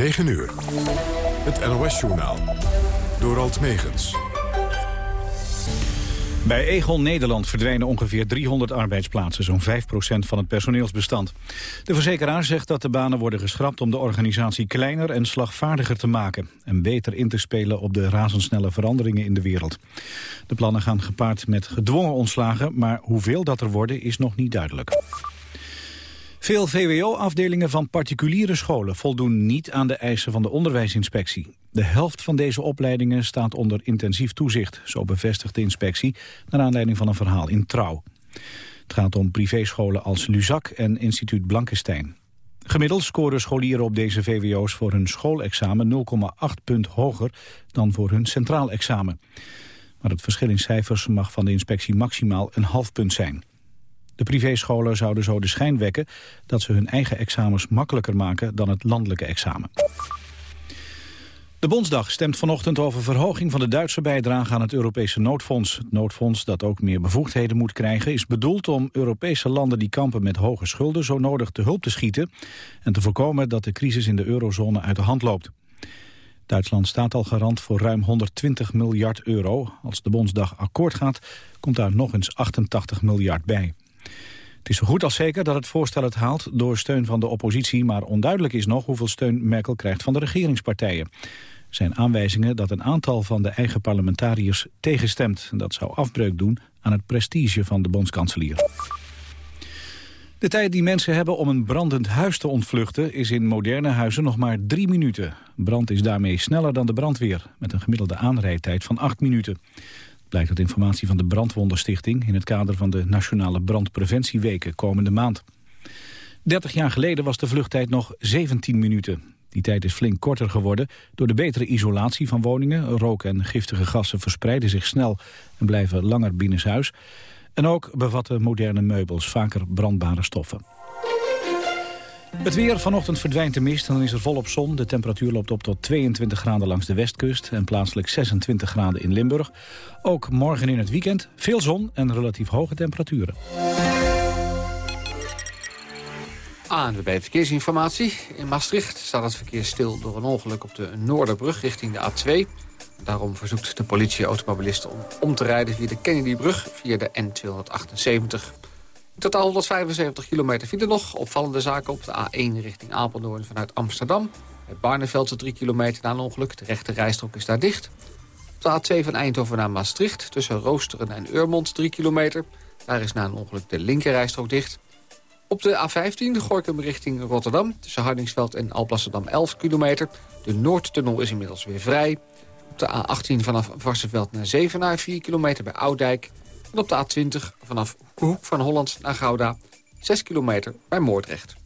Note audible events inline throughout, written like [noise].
9 uur. Het NOS-journaal. Door Alt Megens. Bij Egon Nederland verdwijnen ongeveer 300 arbeidsplaatsen, zo'n 5% van het personeelsbestand. De verzekeraar zegt dat de banen worden geschrapt om de organisatie kleiner en slagvaardiger te maken en beter in te spelen op de razendsnelle veranderingen in de wereld. De plannen gaan gepaard met gedwongen ontslagen, maar hoeveel dat er worden is nog niet duidelijk. Veel VWO-afdelingen van particuliere scholen voldoen niet aan de eisen van de onderwijsinspectie. De helft van deze opleidingen staat onder intensief toezicht, zo bevestigt de inspectie, naar aanleiding van een verhaal in Trouw. Het gaat om privéscholen als Luzak en instituut Blankenstein. Gemiddeld scoren scholieren op deze VWO's voor hun schoolexamen 0,8 punt hoger dan voor hun centraal examen. Maar het verschil in cijfers mag van de inspectie maximaal een half punt zijn. De privéscholen zouden zo de schijn wekken dat ze hun eigen examens makkelijker maken dan het landelijke examen. De Bondsdag stemt vanochtend over verhoging van de Duitse bijdrage aan het Europese noodfonds. Het noodfonds, dat ook meer bevoegdheden moet krijgen, is bedoeld om Europese landen die kampen met hoge schulden zo nodig te hulp te schieten en te voorkomen dat de crisis in de eurozone uit de hand loopt. Duitsland staat al garant voor ruim 120 miljard euro. Als de Bondsdag akkoord gaat, komt daar nog eens 88 miljard bij. Het is zo goed als zeker dat het voorstel het haalt door steun van de oppositie... maar onduidelijk is nog hoeveel steun Merkel krijgt van de regeringspartijen. Er zijn aanwijzingen dat een aantal van de eigen parlementariërs tegenstemt. Dat zou afbreuk doen aan het prestige van de bondskanselier. De tijd die mensen hebben om een brandend huis te ontvluchten... is in moderne huizen nog maar drie minuten. Brand is daarmee sneller dan de brandweer... met een gemiddelde aanrijdtijd van acht minuten. Blijkt uit informatie van de Brandwonderstichting... in het kader van de Nationale Brandpreventieweken komende maand. 30 jaar geleden was de vluchttijd nog 17 minuten. Die tijd is flink korter geworden door de betere isolatie van woningen. Rook en giftige gassen verspreiden zich snel en blijven langer binnenshuis. En ook bevatten moderne meubels vaker brandbare stoffen. Het weer, vanochtend verdwijnt de mist en dan is er volop zon. De temperatuur loopt op tot 22 graden langs de westkust... en plaatselijk 26 graden in Limburg. Ook morgen in het weekend veel zon en relatief hoge temperaturen. ANWB Verkeersinformatie. In Maastricht staat het verkeer stil door een ongeluk op de Noorderbrug richting de A2. Daarom verzoekt de politie automobilisten om om te rijden via de Kennedybrug via de N278. In totaal 175 kilometer file nog. Opvallende zaken op de A1 richting Apeldoorn vanuit Amsterdam. Bij Barneveld 3 kilometer na een ongeluk. De rechte rijstrook is daar dicht. Op de A2 van Eindhoven naar Maastricht tussen Roosteren en Urmond 3 kilometer. Daar is na een ongeluk de linkerrijstrook dicht. Op de A15 Gorkum richting Rotterdam tussen Hardingsveld en Alblasserdam 11 kilometer. De Noordtunnel is inmiddels weer vrij. Op de A18 vanaf Varsenveld naar Zevenaar 4 kilometer bij Oudijk. En op de A20 vanaf Hoek van Holland naar Gouda 6 kilometer bij Moordrecht.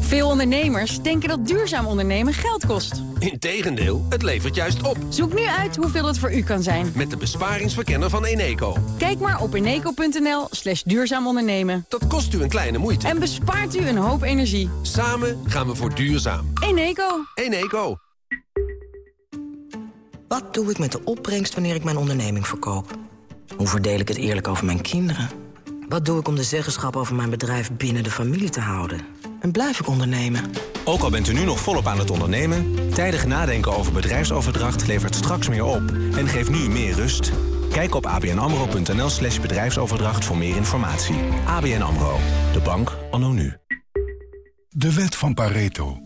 Veel ondernemers denken dat duurzaam ondernemen geld kost. Integendeel, het levert juist op. Zoek nu uit hoeveel het voor u kan zijn. Met de besparingsverkenner van Eneco. Kijk maar op eneco.nl slash duurzaam ondernemen. Dat kost u een kleine moeite. En bespaart u een hoop energie. Samen gaan we voor duurzaam. Eneco. Eneco. Wat doe ik met de opbrengst wanneer ik mijn onderneming verkoop? Hoe verdeel ik het eerlijk over mijn kinderen? Wat doe ik om de zeggenschap over mijn bedrijf binnen de familie te houden? En blijf ik ondernemen? Ook al bent u nu nog volop aan het ondernemen... tijdig nadenken over bedrijfsoverdracht levert straks meer op... en geeft nu meer rust. Kijk op abnamro.nl slash bedrijfsoverdracht voor meer informatie. ABN AMRO, de bank anno nu. De wet van Pareto.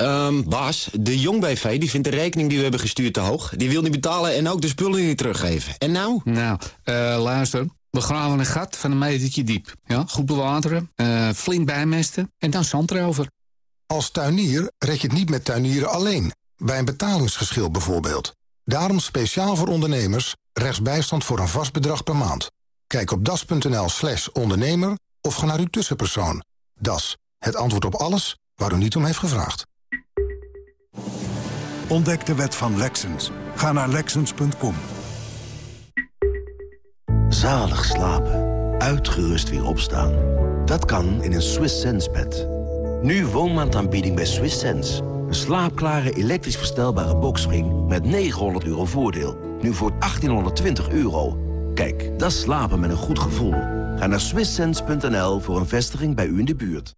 Um, Bas, de Jong BV die vindt de rekening die we hebben gestuurd te hoog. Die wil niet betalen en ook de spullen niet teruggeven. En nou? Nou, uh, luister. We graven een gat van een metertje diep. Ja? Goed bewateren, uh, flink bijmesten en dan zand erover. Als tuinier red je het niet met tuinieren alleen. Bij een betalingsgeschil bijvoorbeeld. Daarom speciaal voor ondernemers rechtsbijstand voor een vast bedrag per maand. Kijk op das.nl slash ondernemer of ga naar uw tussenpersoon. Das, het antwoord op alles waar u niet om heeft gevraagd. Ontdek de wet van Lexens. Ga naar Lexens.com. Zalig slapen. Uitgerust weer opstaan. Dat kan in een Swiss Sense bed. Nu woonmaandaanbieding bij Swiss Sense. Een slaapklare elektrisch verstelbare boxspring met 900 euro voordeel. Nu voor 1820 euro. Kijk, dat slapen met een goed gevoel. Ga naar swisssense.nl voor een vestiging bij u in de buurt.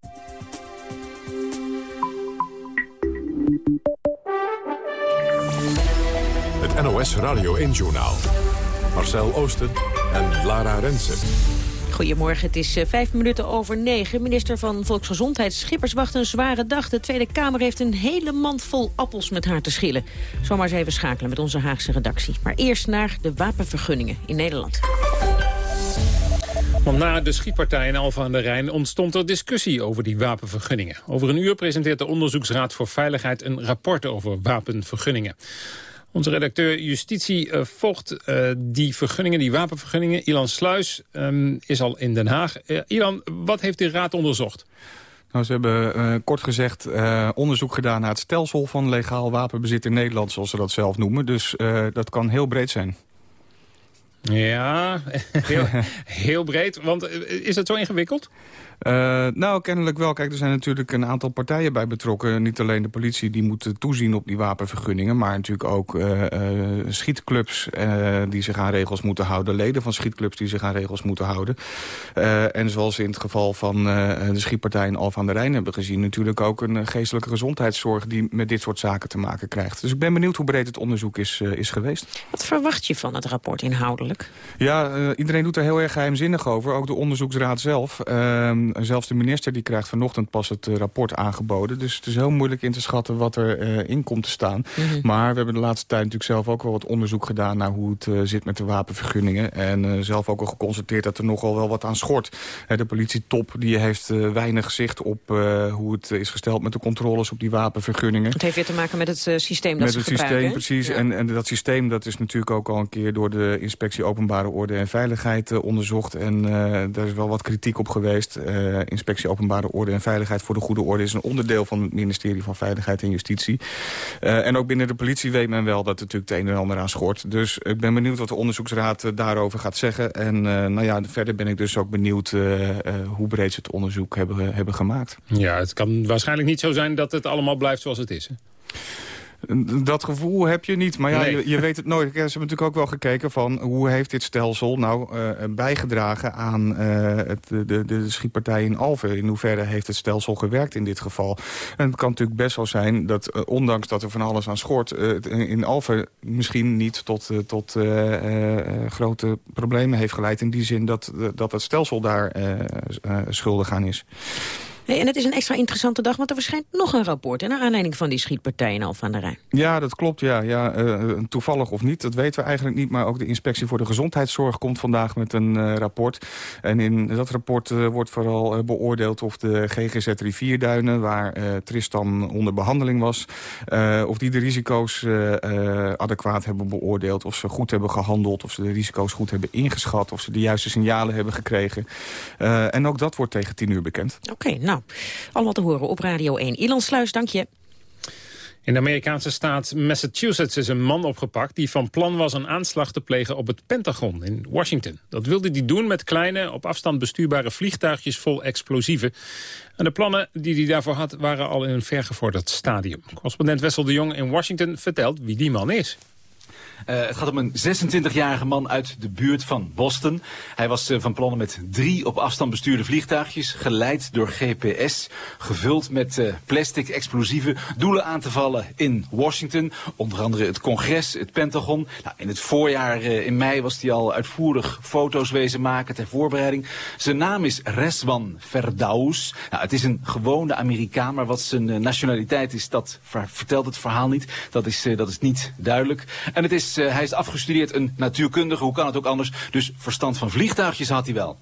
NOS Radio 1-journaal. Marcel Oosten en Lara Rensen. Goedemorgen, het is eh, vijf minuten over negen. Minister van Volksgezondheid Schippers wacht een zware dag. De Tweede Kamer heeft een hele mand vol appels met haar te schillen. Zomaar eens even schakelen met onze Haagse redactie. Maar eerst naar de wapenvergunningen in Nederland. Want na de schietpartij in Alfa aan de Rijn ontstond er discussie over die wapenvergunningen. Over een uur presenteert de Onderzoeksraad voor Veiligheid een rapport over wapenvergunningen. Onze redacteur Justitie uh, volgt uh, die vergunningen, die wapenvergunningen. Ilan Sluis um, is al in Den Haag. Uh, Ilan, wat heeft de raad onderzocht? Nou, ze hebben uh, kort gezegd uh, onderzoek gedaan naar het stelsel van legaal wapenbezit in Nederland, zoals ze dat zelf noemen. Dus uh, dat kan heel breed zijn. Ja, [laughs] heel, [laughs] heel breed. Want is het zo ingewikkeld? Uh, nou, kennelijk wel. Kijk, er zijn natuurlijk een aantal partijen bij betrokken. Niet alleen de politie die moet toezien op die wapenvergunningen... maar natuurlijk ook uh, uh, schietclubs die zich aan regels moeten houden. Leden van schietclubs die zich aan regels moeten houden. en zoals in het geval van de schietpartij in Alphen aan de Rijn hebben gezien... natuurlijk ook een geestelijke gezondheidszorg die met dit soort zaken te maken krijgt. Dus ik ben benieuwd hoe breed het onderzoek is, is geweest. Wat verwacht je van het rapport inhoudelijk? Ja, iedereen doet er heel erg geheimzinnig over. Ook de onderzoeksraad zelf. Zelfs de minister die krijgt vanochtend pas het uh, rapport aangeboden. Dus het is heel moeilijk in te schatten wat er uh, in komt te staan. Mm -hmm. Maar we hebben de laatste tijd natuurlijk zelf ook wel wat onderzoek gedaan... naar hoe het uh, zit met de wapenvergunningen. En zelf ook al geconstateerd dat er nogal wel wat aan schort. de politietop die heeft weinig zicht op hoe het is gesteld... met de controles op die wapenvergunningen. Het heeft weer te maken met het systeem dat Met het systeem, precies. Ja. En, en dat systeem dat is natuurlijk ook al een keer... door de Inspectie Openbare Orde en Veiligheid onderzocht. En daar is wel wat kritiek op geweest... Uh, Inspectie Openbare Orde en Veiligheid voor de Goede Orde... is een onderdeel van het ministerie van Veiligheid en Justitie. Uh, en ook binnen de politie weet men wel dat er natuurlijk het een en ander aan schort. Dus ik ben benieuwd wat de onderzoeksraad uh, daarover gaat zeggen. En uh, nou ja, verder ben ik dus ook benieuwd hoe breed ze het onderzoek hebben, hebben gemaakt. Ja, het kan waarschijnlijk niet zo zijn dat het allemaal blijft zoals het is, hè? Dat gevoel heb je niet, maar ja, nee. je, je, weet het nooit. Ze hebben natuurlijk ook wel gekeken van hoe heeft dit stelsel nou uh, bijgedragen aan uh, het, de, de, schietpartij in Alphen. In hoeverre heeft het stelsel gewerkt in dit geval? En het kan natuurlijk best wel zijn dat uh, ondanks dat er van alles aan schort... in Alphen misschien niet tot, tot grote problemen heeft geleid. In die zin dat, dat het stelsel daar schuldig aan is. En het is een extra interessante dag, want er verschijnt nog een rapport... naar aanleiding van die schietpartij in Alphen aan de Rijn. Ja, dat klopt. Ja. Ja, uh, toevallig of niet, dat weten we eigenlijk niet. Maar ook de Inspectie voor de Gezondheidszorg komt vandaag met een uh, rapport. En in dat rapport uh, wordt vooral beoordeeld of de GGZ Rivierduinen... waar Tristan onder behandeling was... of die de risico's adequaat hebben beoordeeld... of ze goed hebben gehandeld, of ze de risico's goed hebben ingeschat... of ze de juiste signalen hebben gekregen. en ook dat wordt tegen tien uur bekend. Oké, okay, nou, allemaal te horen op Radio 1. Ilan Sluis, dank je. In de Amerikaanse staat Massachusetts is een man opgepakt... die van plan was een aanslag te plegen op het Pentagon in Washington. Dat wilde hij doen met kleine, op afstand bestuurbare vliegtuigjes vol explosieven. En de plannen die hij daarvoor had waren al in een vergevorderd stadium. Correspondent Wessel de Jong in Washington vertelt wie die man is. Uh, het gaat om een 26-jarige man uit de buurt van Boston. Hij was uh, van plannen met drie op afstand bestuurde vliegtuigjes, geleid door GPS, gevuld met uh, plastic explosieven, doelen aan te vallen in Washington. Onder andere het congres, het Pentagon. Nou, in het voorjaar, in mei, was hij al uitvoerig foto's wezen maken ter voorbereiding. Zijn naam is Reswan Verdaus. Nou, het is een gewone Amerikaan, maar wat zijn nationaliteit is, dat vertelt het verhaal niet. Dat is, dat is niet duidelijk. En het is uh, hij is afgestudeerd een natuurkundige, hoe kan het ook anders? Dus verstand van vliegtuigjes had hij wel.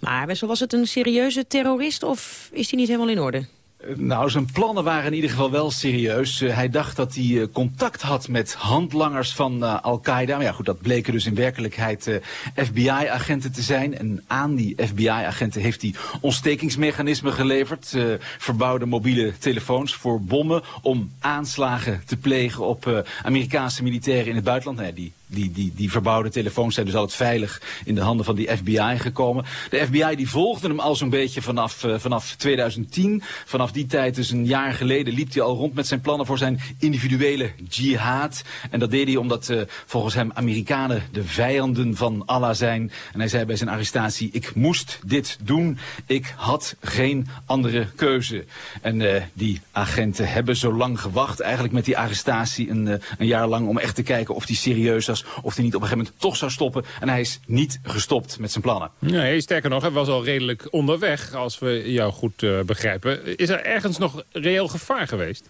Maar was het een serieuze terrorist of is hij niet helemaal in orde? Nou, zijn plannen waren in ieder geval wel serieus. Uh, hij dacht dat hij uh, contact had met handlangers van uh, Al-Qaeda. Maar ja, goed, dat bleken dus in werkelijkheid FBI-agenten te zijn. En aan die FBI-agenten heeft hij ontstekingsmechanismen geleverd. verbouwde mobiele telefoons voor bommen om aanslagen te plegen op Amerikaanse militairen in het buitenland. Nou, die die, die, die verbouwde telefoons zijn dus altijd veilig in de handen van die FBI gekomen. De FBI die volgde hem al zo'n beetje vanaf, uh, vanaf 2010. Vanaf die tijd, dus een jaar geleden, liep hij al rond met zijn plannen voor zijn individuele jihad. En dat deed hij omdat uh, volgens hem Amerikanen de vijanden van Allah zijn. En hij zei bij zijn arrestatie, ik moest dit doen. Ik had geen andere keuze. En uh, die agenten hebben zo lang gewacht, eigenlijk met die arrestatie een, een jaar lang, om echt te kijken of die serieus was of hij niet op een gegeven moment toch zou stoppen. En hij is niet gestopt met zijn plannen. Nee, sterker nog, hij was al redelijk onderweg, als we jou goed uh, begrijpen. Is er ergens nog reëel gevaar geweest?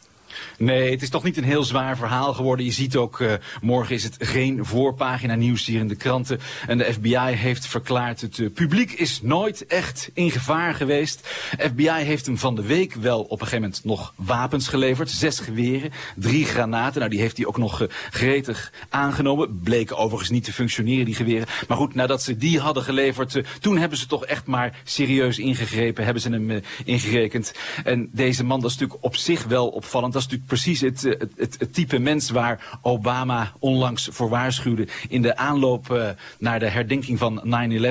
Nee, het is toch niet een heel zwaar verhaal geworden. Je ziet ook, uh, morgen is het geen voorpagina nieuws hier in de kranten. En de FBI heeft verklaard, het uh, publiek is nooit echt in gevaar geweest. FBI heeft hem van de week wel op een gegeven moment nog wapens geleverd. Zes geweren, drie granaten. Nou, die heeft hij ook nog uh, gretig aangenomen. Bleken overigens niet te functioneren, die geweren. Maar goed, nadat ze die hadden geleverd, toen hebben ze toch echt maar serieus ingegrepen. Hebben ze hem ingerekend. En deze man, dat is natuurlijk op zich wel opvallend. Natuurlijk precies het, het, het, het, type mens waar Obama onlangs voor waarschuwde. In de aanloop uh, naar de herdenking van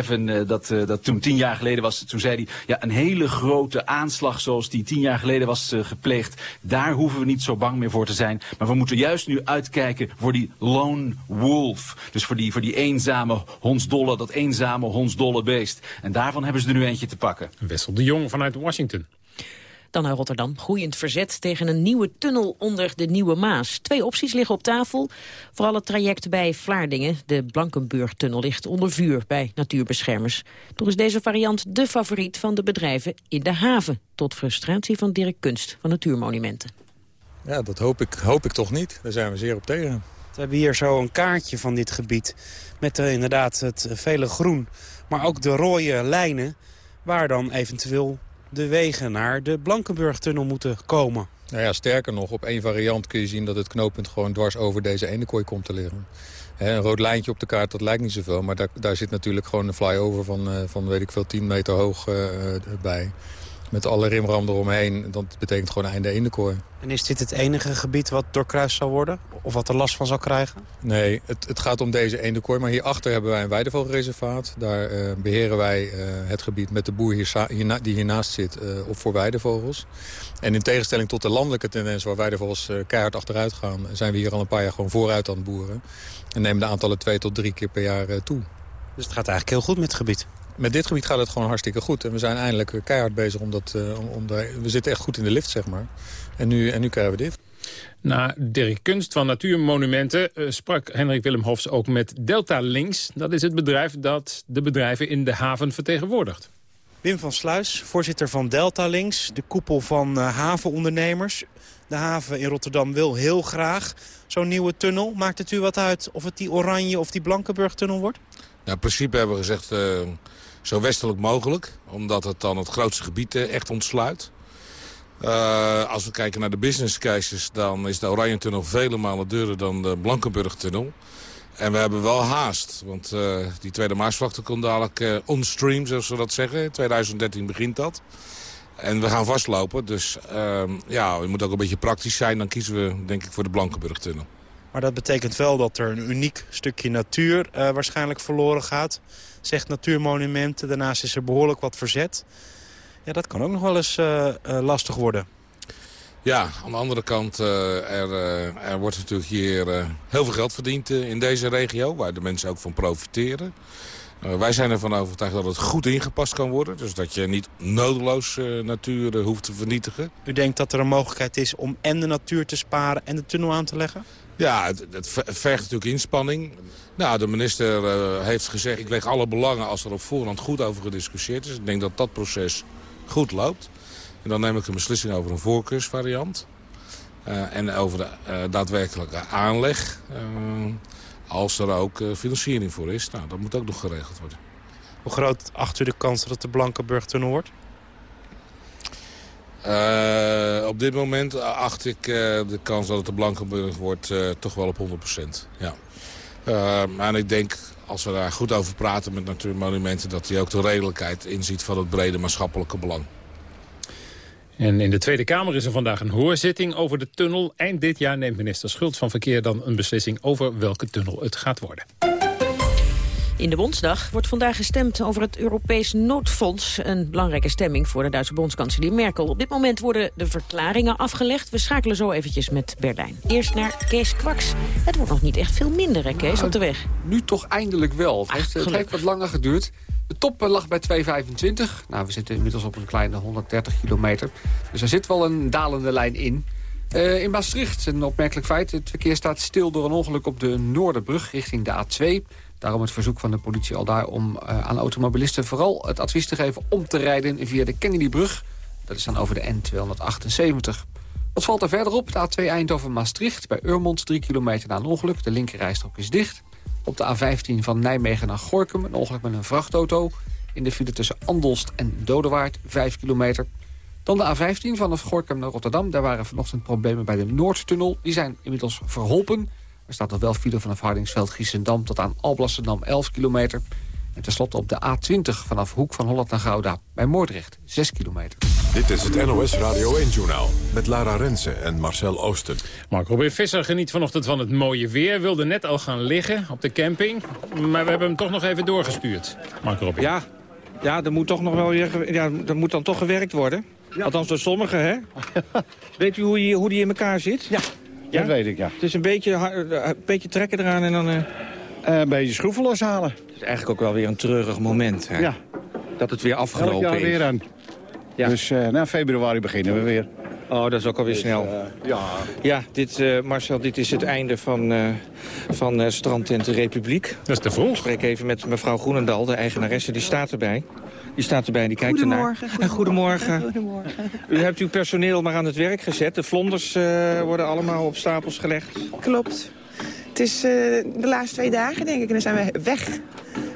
9-11, uh, dat, dat toen tien jaar geleden was. Toen zei hij, ja, een hele grote aanslag zoals die tien jaar geleden was gepleegd. Daar hoeven we niet zo bang meer voor te zijn. Maar we moeten juist nu uitkijken voor die lone wolf. Dus voor die, voor die eenzame hondsdolle, dat eenzame hondsdolle beest. En daarvan hebben ze er nu eentje te pakken. Wessel de Jong vanuit Washington. Dan naar Rotterdam. Groeiend verzet tegen een nieuwe tunnel onder de Nieuwe Maas. Twee opties liggen op tafel. Vooral het traject bij Vlaardingen, de Blankenburg-tunnel, ligt onder vuur bij natuurbeschermers. Toch is deze variant de favoriet van de bedrijven in de haven. Tot frustratie van Dirk Kunst van Natuurmonumenten. Ja, dat hoop ik, hoop ik toch niet. Daar zijn we zeer op tegen. We hebben hier zo een kaartje van dit gebied. Met uh, inderdaad het vele groen, maar ook de rode lijnen... waar dan eventueel de wegen naar de Blankenburg-tunnel moeten komen. Nou ja, sterker nog, op één variant kun je zien dat het knooppunt gewoon dwars over deze ene kooi komt te liggen. een rood lijntje op de kaart, dat lijkt niet zoveel. Maar daar, daar zit natuurlijk gewoon een flyover van, uh, van weet ik veel, 10 meter hoog uh, bij met alle rimram eromheen. Dat betekent gewoon einde eendenkooi. En is dit het enige gebied wat doorkruist zal worden? Of wat er last van zal krijgen? Nee, het, het gaat om deze eendenkooi. Maar hierachter hebben wij een weidevogelreservaat. Daar uh, beheren wij uh, het gebied met de boer hier, hierna, die hiernaast zit uh, op voor weidevogels. En in tegenstelling tot de landelijke tendens waar weidevogels keihard achteruit gaan... zijn we hier al een paar jaar gewoon vooruit aan het boeren. En nemen de aantallen twee tot drie keer per jaar toe. Dus het gaat eigenlijk heel goed met het gebied? Met dit gebied gaat het gewoon hartstikke goed. En we zijn eindelijk keihard bezig om dat... Uh, om daar, we zitten echt goed in de lift, zeg maar. En nu, en nu krijgen we dit. Na Dirk Kunst van Natuurmonumenten uh, sprak Hendrik Willem Hofs ook met Delta Links. Dat is het bedrijf dat de bedrijven in de haven vertegenwoordigt. Wim van Sluis, voorzitter van Delta Links, de koepel van uh, havenondernemers. De haven in Rotterdam wil heel graag zo'n nieuwe tunnel. Maakt het u wat uit of het die oranje of die Blankenburg-tunnel wordt? Nou, in principe hebben we gezegd uh, zo westelijk mogelijk. Omdat het dan het grootste gebied uh, echt ontsluit. Uh, als we kijken naar de business cases, dan is de Oranje-tunnel vele malen duurder dan de Blankenburg-tunnel. En we hebben wel haast, want uh, die Tweede Maasvlakte komt dadelijk on-stream, zoals we dat zeggen. In 2013 begint dat. En we gaan vastlopen, dus uh, ja, je moet ook een beetje praktisch zijn. Dan kiezen we, denk ik, voor de Blankenburg-tunnel. Maar dat betekent wel dat er een uniek stukje natuur waarschijnlijk verloren gaat. Zegt Natuurmonumenten, daarnaast is er behoorlijk wat verzet. Ja, dat kan ook nog wel eens uh, uh, lastig worden. Ja, aan de andere kant, uh, er, er, wordt natuurlijk hier heel veel geld verdiend in deze regio... waar de mensen ook van profiteren. wij zijn ervan overtuigd dat het goed ingepast kan worden. Dus dat je niet nodeloos natuur hoeft te vernietigen. U denkt dat er een mogelijkheid is om en de natuur te sparen en de tunnel aan te leggen? Ja, het, vergt natuurlijk inspanning. Nou, de minister uh, heeft gezegd, ik leg alle belangen als er op voorhand goed over gediscussieerd is. Ik denk dat dat proces goed loopt. En dan neem ik een beslissing over een voorkeursvariant. Uh, en over de uh, daadwerkelijke aanleg. als er ook financiering voor is. Nou, dat moet ook nog geregeld worden. Hoe groot acht u de kans dat de Blankenburg-tunnel wordt? Uh, op dit moment acht ik uh, de kans dat het de Blankenburg wordt toch wel op 100%. Ja. en ik denk, als we daar goed over praten met Natuurmonumenten... dat hij ook de redelijkheid inziet van het brede maatschappelijke belang. En in de Tweede Kamer is er vandaag een hoorzitting over de tunnel. Eind dit jaar neemt minister Schultz van Verkeer dan een beslissing over welke tunnel het gaat worden. In de Bondsdag wordt vandaag gestemd over het Europees noodfonds. Een belangrijke stemming voor de Duitse bondskanselier Merkel. Op dit moment worden de verklaringen afgelegd. We schakelen zo eventjes met Berlijn. Eerst naar Kees Kwaks. Het wordt nog niet echt veel minder, hè Kees, op de weg? Nu toch eindelijk wel. Het, heeft, het heeft wat langer geduurd. De top lag bij 2,25. Nou, we zitten inmiddels op een kleine 130 kilometer. Dus er zit wel een dalende lijn in. Uh, in Maastricht, een opmerkelijk feit. Het verkeer staat stil door een ongeluk op de Noorderbrug richting de A2. Daarom het verzoek van de politie al daar om uh, aan automobilisten... vooral het advies te geven om te rijden via de Kennedybrug. Dat is dan over de N278. Wat valt er verder op? De A2 Eindhoven-Maastricht. Bij Urmond 3 kilometer na een ongeluk. De linkerrijstrook is dicht. Op de A15 van Nijmegen naar Gorkum. Een ongeluk met een vrachtauto. In de file tussen Andelst en Dodewaard 5 kilometer. Dan de A15 vanaf Gorkum naar Rotterdam. Daar waren vanochtend problemen bij de Noordtunnel. Die zijn inmiddels verholpen. Er staat nog wel file vanaf Hardingsveld Giessendam tot aan Alblasserdam 11 kilometer. En tenslotte op de A20 vanaf Hoek van Holland naar Gouda bij Moordrecht 6 kilometer. Dit is het NOS Radio 1-journaal met Lara Rensen en Marcel Oosten. Mark Robin Visser geniet vanochtend van het mooie weer. Wilde net al gaan liggen op de camping. Maar we hebben hem toch nog even doorgestuurd. Mark Robin. Ja, ja er moet toch nog wel weer, ja, er moet dan toch gewerkt worden. Althans door sommigen, hè? [laughs] Weet u hoe, je, hoe die in elkaar zit? Ja. Ja? Dat weet ik, ja. Het is een beetje, eh, een beetje trekken eraan en dan... Uh... een beetje schroeven loshalen. Het is eigenlijk ook wel weer een treurig moment. Hè? Ja. Dat het weer afgelopen Elk jaar is. weer aan. Ja. Dus uh, na februari beginnen we weer. Oh, dat is ook alweer dus, snel. ja, ja dit, Marcel, dit is het einde van, van Strandtent de Republiek. Dat is te vroeg. Ik spreek even met mevrouw Groenendal, de eigenaresse, die staat erbij. Die staat erbij en die kijkt ernaar. En [laughs] goedemorgen. goedemorgen. U hebt uw personeel maar aan het werk gezet. De vlonders uh, worden allemaal op stapels gelegd. Klopt. Het is uh, de laatste twee dagen, denk ik. En dan zijn we weg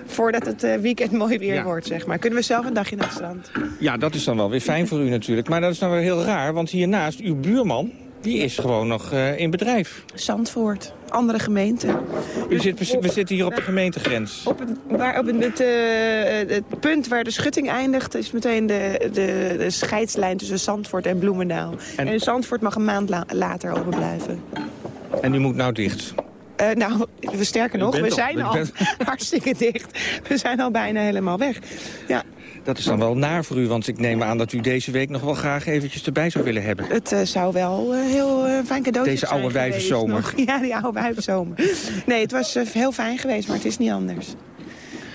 voordat het uh, weekend mooi weer ja. wordt, zeg maar. Kunnen we zelf een dagje naar het strand? Ja, dat is dan wel weer fijn voor u natuurlijk. Maar dat is dan wel heel raar, want hiernaast, uw buurman... die is gewoon nog uh, in bedrijf. Zandvoort andere gemeenten. U zit, we zitten hier op de gemeentegrens. Op het, waar, op het, het, uh, het, punt waar de schutting eindigt... is meteen de, de, de scheidslijn tussen Zandvoort en Bloemendaal. En, en Zandvoort mag een maand la later open blijven. En die moet nou dicht? Uh, nou, we sterker nog, we zijn al [laughs] hartstikke dicht. We zijn al bijna helemaal weg. Ja. Dat is dan wel naar voor u, want ik neem aan dat u deze week nog wel graag eventjes erbij zou willen hebben. Het uh, zou wel uh, heel fijn cadeau deze oude wijvenzomer. [laughs] Ja, die oude wijvenzomer. nee, het was heel fijn geweest, maar het is niet anders.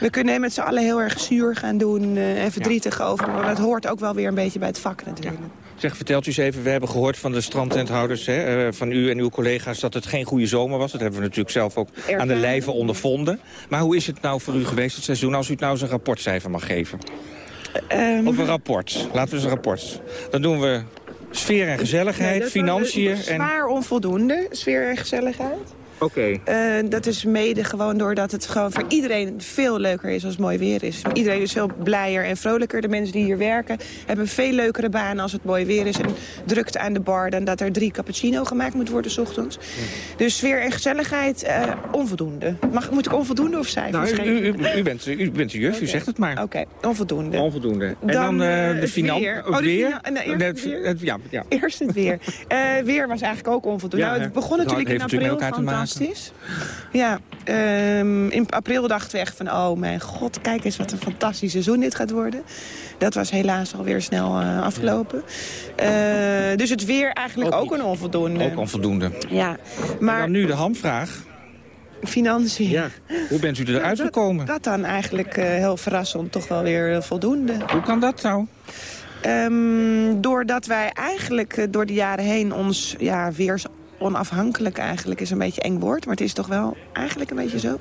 We kunnen met z'n allen heel erg zuur gaan doen en verdrietig ja. over. Maar dat hoort ook wel weer een beetje bij het vak natuurlijk. Ja. Zeg, vertelt u eens even, we hebben gehoord van de strandtenthouders... Hè, van u en uw collega's dat het geen goede zomer was. Dat hebben we natuurlijk zelf ook aan de lijve ondervonden. Maar hoe is het nou voor u geweest het seizoen... als u het nou eens een rapportcijfer mag geven? Um... Of een rapport. Laten we eens een rapport. Dan doen we sfeer en gezelligheid, nee, financiën. Zwaar en... onvoldoende, sfeer en gezelligheid. Oké. Okay. Uh, dat is mede gewoon doordat het gewoon voor iedereen veel leuker is als het mooi weer is. Iedereen is veel blijer en vrolijker. De mensen die hier werken hebben veel leukere banen als het mooi weer is. En drukte aan de bar dan dat er drie cappuccino gemaakt moet worden s ochtends. Dus sfeer en gezelligheid uh, onvoldoende. Mag, moet ik onvoldoende of cijfers nou, u, u, u, bent, u bent de juf, okay. u zegt het maar. Oké, okay. onvoldoende. Onvoldoende. En dan, dan uh, de financiën. Weer. Oh, weer? Nou, eerst, het, weer? Ja, ja. eerst het weer. weer was eigenlijk ook onvoldoende. Ja, nou, het begon natuurlijk in april fantastisch. Ja, um, in april dachten we echt van... oh mijn god, kijk eens wat een fantastisch seizoen dit gaat worden. Dat was helaas alweer snel uh, afgelopen. Uh, dus het weer eigenlijk ook, ook een onvoldoende. Ook onvoldoende. Ja, maar... En dan nu de hamvraag. Financiën. Ja. Hoe bent u eruit gekomen? Dat, dat dan eigenlijk uh, heel verrassend toch wel weer voldoende. Hoe kan dat nou? Um, doordat wij eigenlijk door de jaren heen ons ja, weer onafhankelijk eigenlijk is een beetje eng woord. Maar het is toch wel eigenlijk een beetje zo. Uh,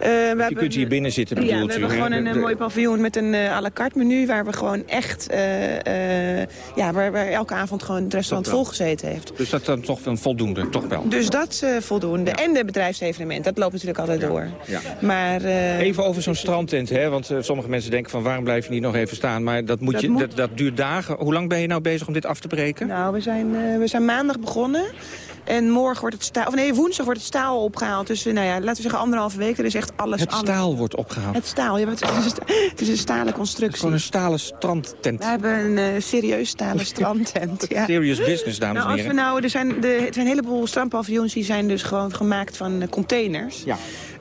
we je hebben, kunt hier binnen zitten bedoelt Ja, we hebben gewoon een, mooi paviljoen met een uh, à la carte menu... waar we gewoon echt, uh, ja, waar, waar, elke avond gewoon het restaurant volgezeten heeft. Dus dat dan toch een voldoende, toch wel? Dus dat voldoende. Ja. En de bedrijfsevenement, dat loopt natuurlijk altijd ja. door. Ja. Maar, even over zo'n strandtent, hè? want sommige mensen denken van waarom blijf je niet nog even staan? Maar dat, moet dat je, moet... Dat, dat duurt dagen. Hoe lang ben je nou bezig om dit af te breken? Nou, we zijn, we zijn maandag begonnen. En morgen wordt het staal, of nee, woensdag wordt het staal opgehaald. Dus nou ja, laten we zeggen anderhalve week. Er is echt alles Het staal wordt opgehaald? Het staal, ja, het, is, het is een stalen constructie. Het is gewoon een stalen strandtent. We hebben een uh, serieus stalen [laughs] strandtent. ja. Serious business, dames nou, en heren. Als we nou, er, zijn de, er zijn een heleboel strandpaviljoens die zijn dus gewoon gemaakt van uh, containers. Ja.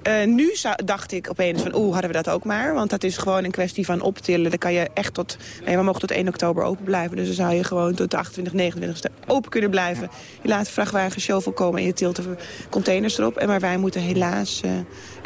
Uh, nu dacht ik opeens van, oeh, hadden we dat ook maar. Want dat is gewoon een kwestie van optillen. Dan kan je echt tot, nee, we mogen tot 1 oktober open blijven. Dus dan zou je gewoon tot de 28, 29ste open kunnen blijven. Je laat de vrachtwagen shovel komen en je tilt de containers erop. En maar wij moeten helaas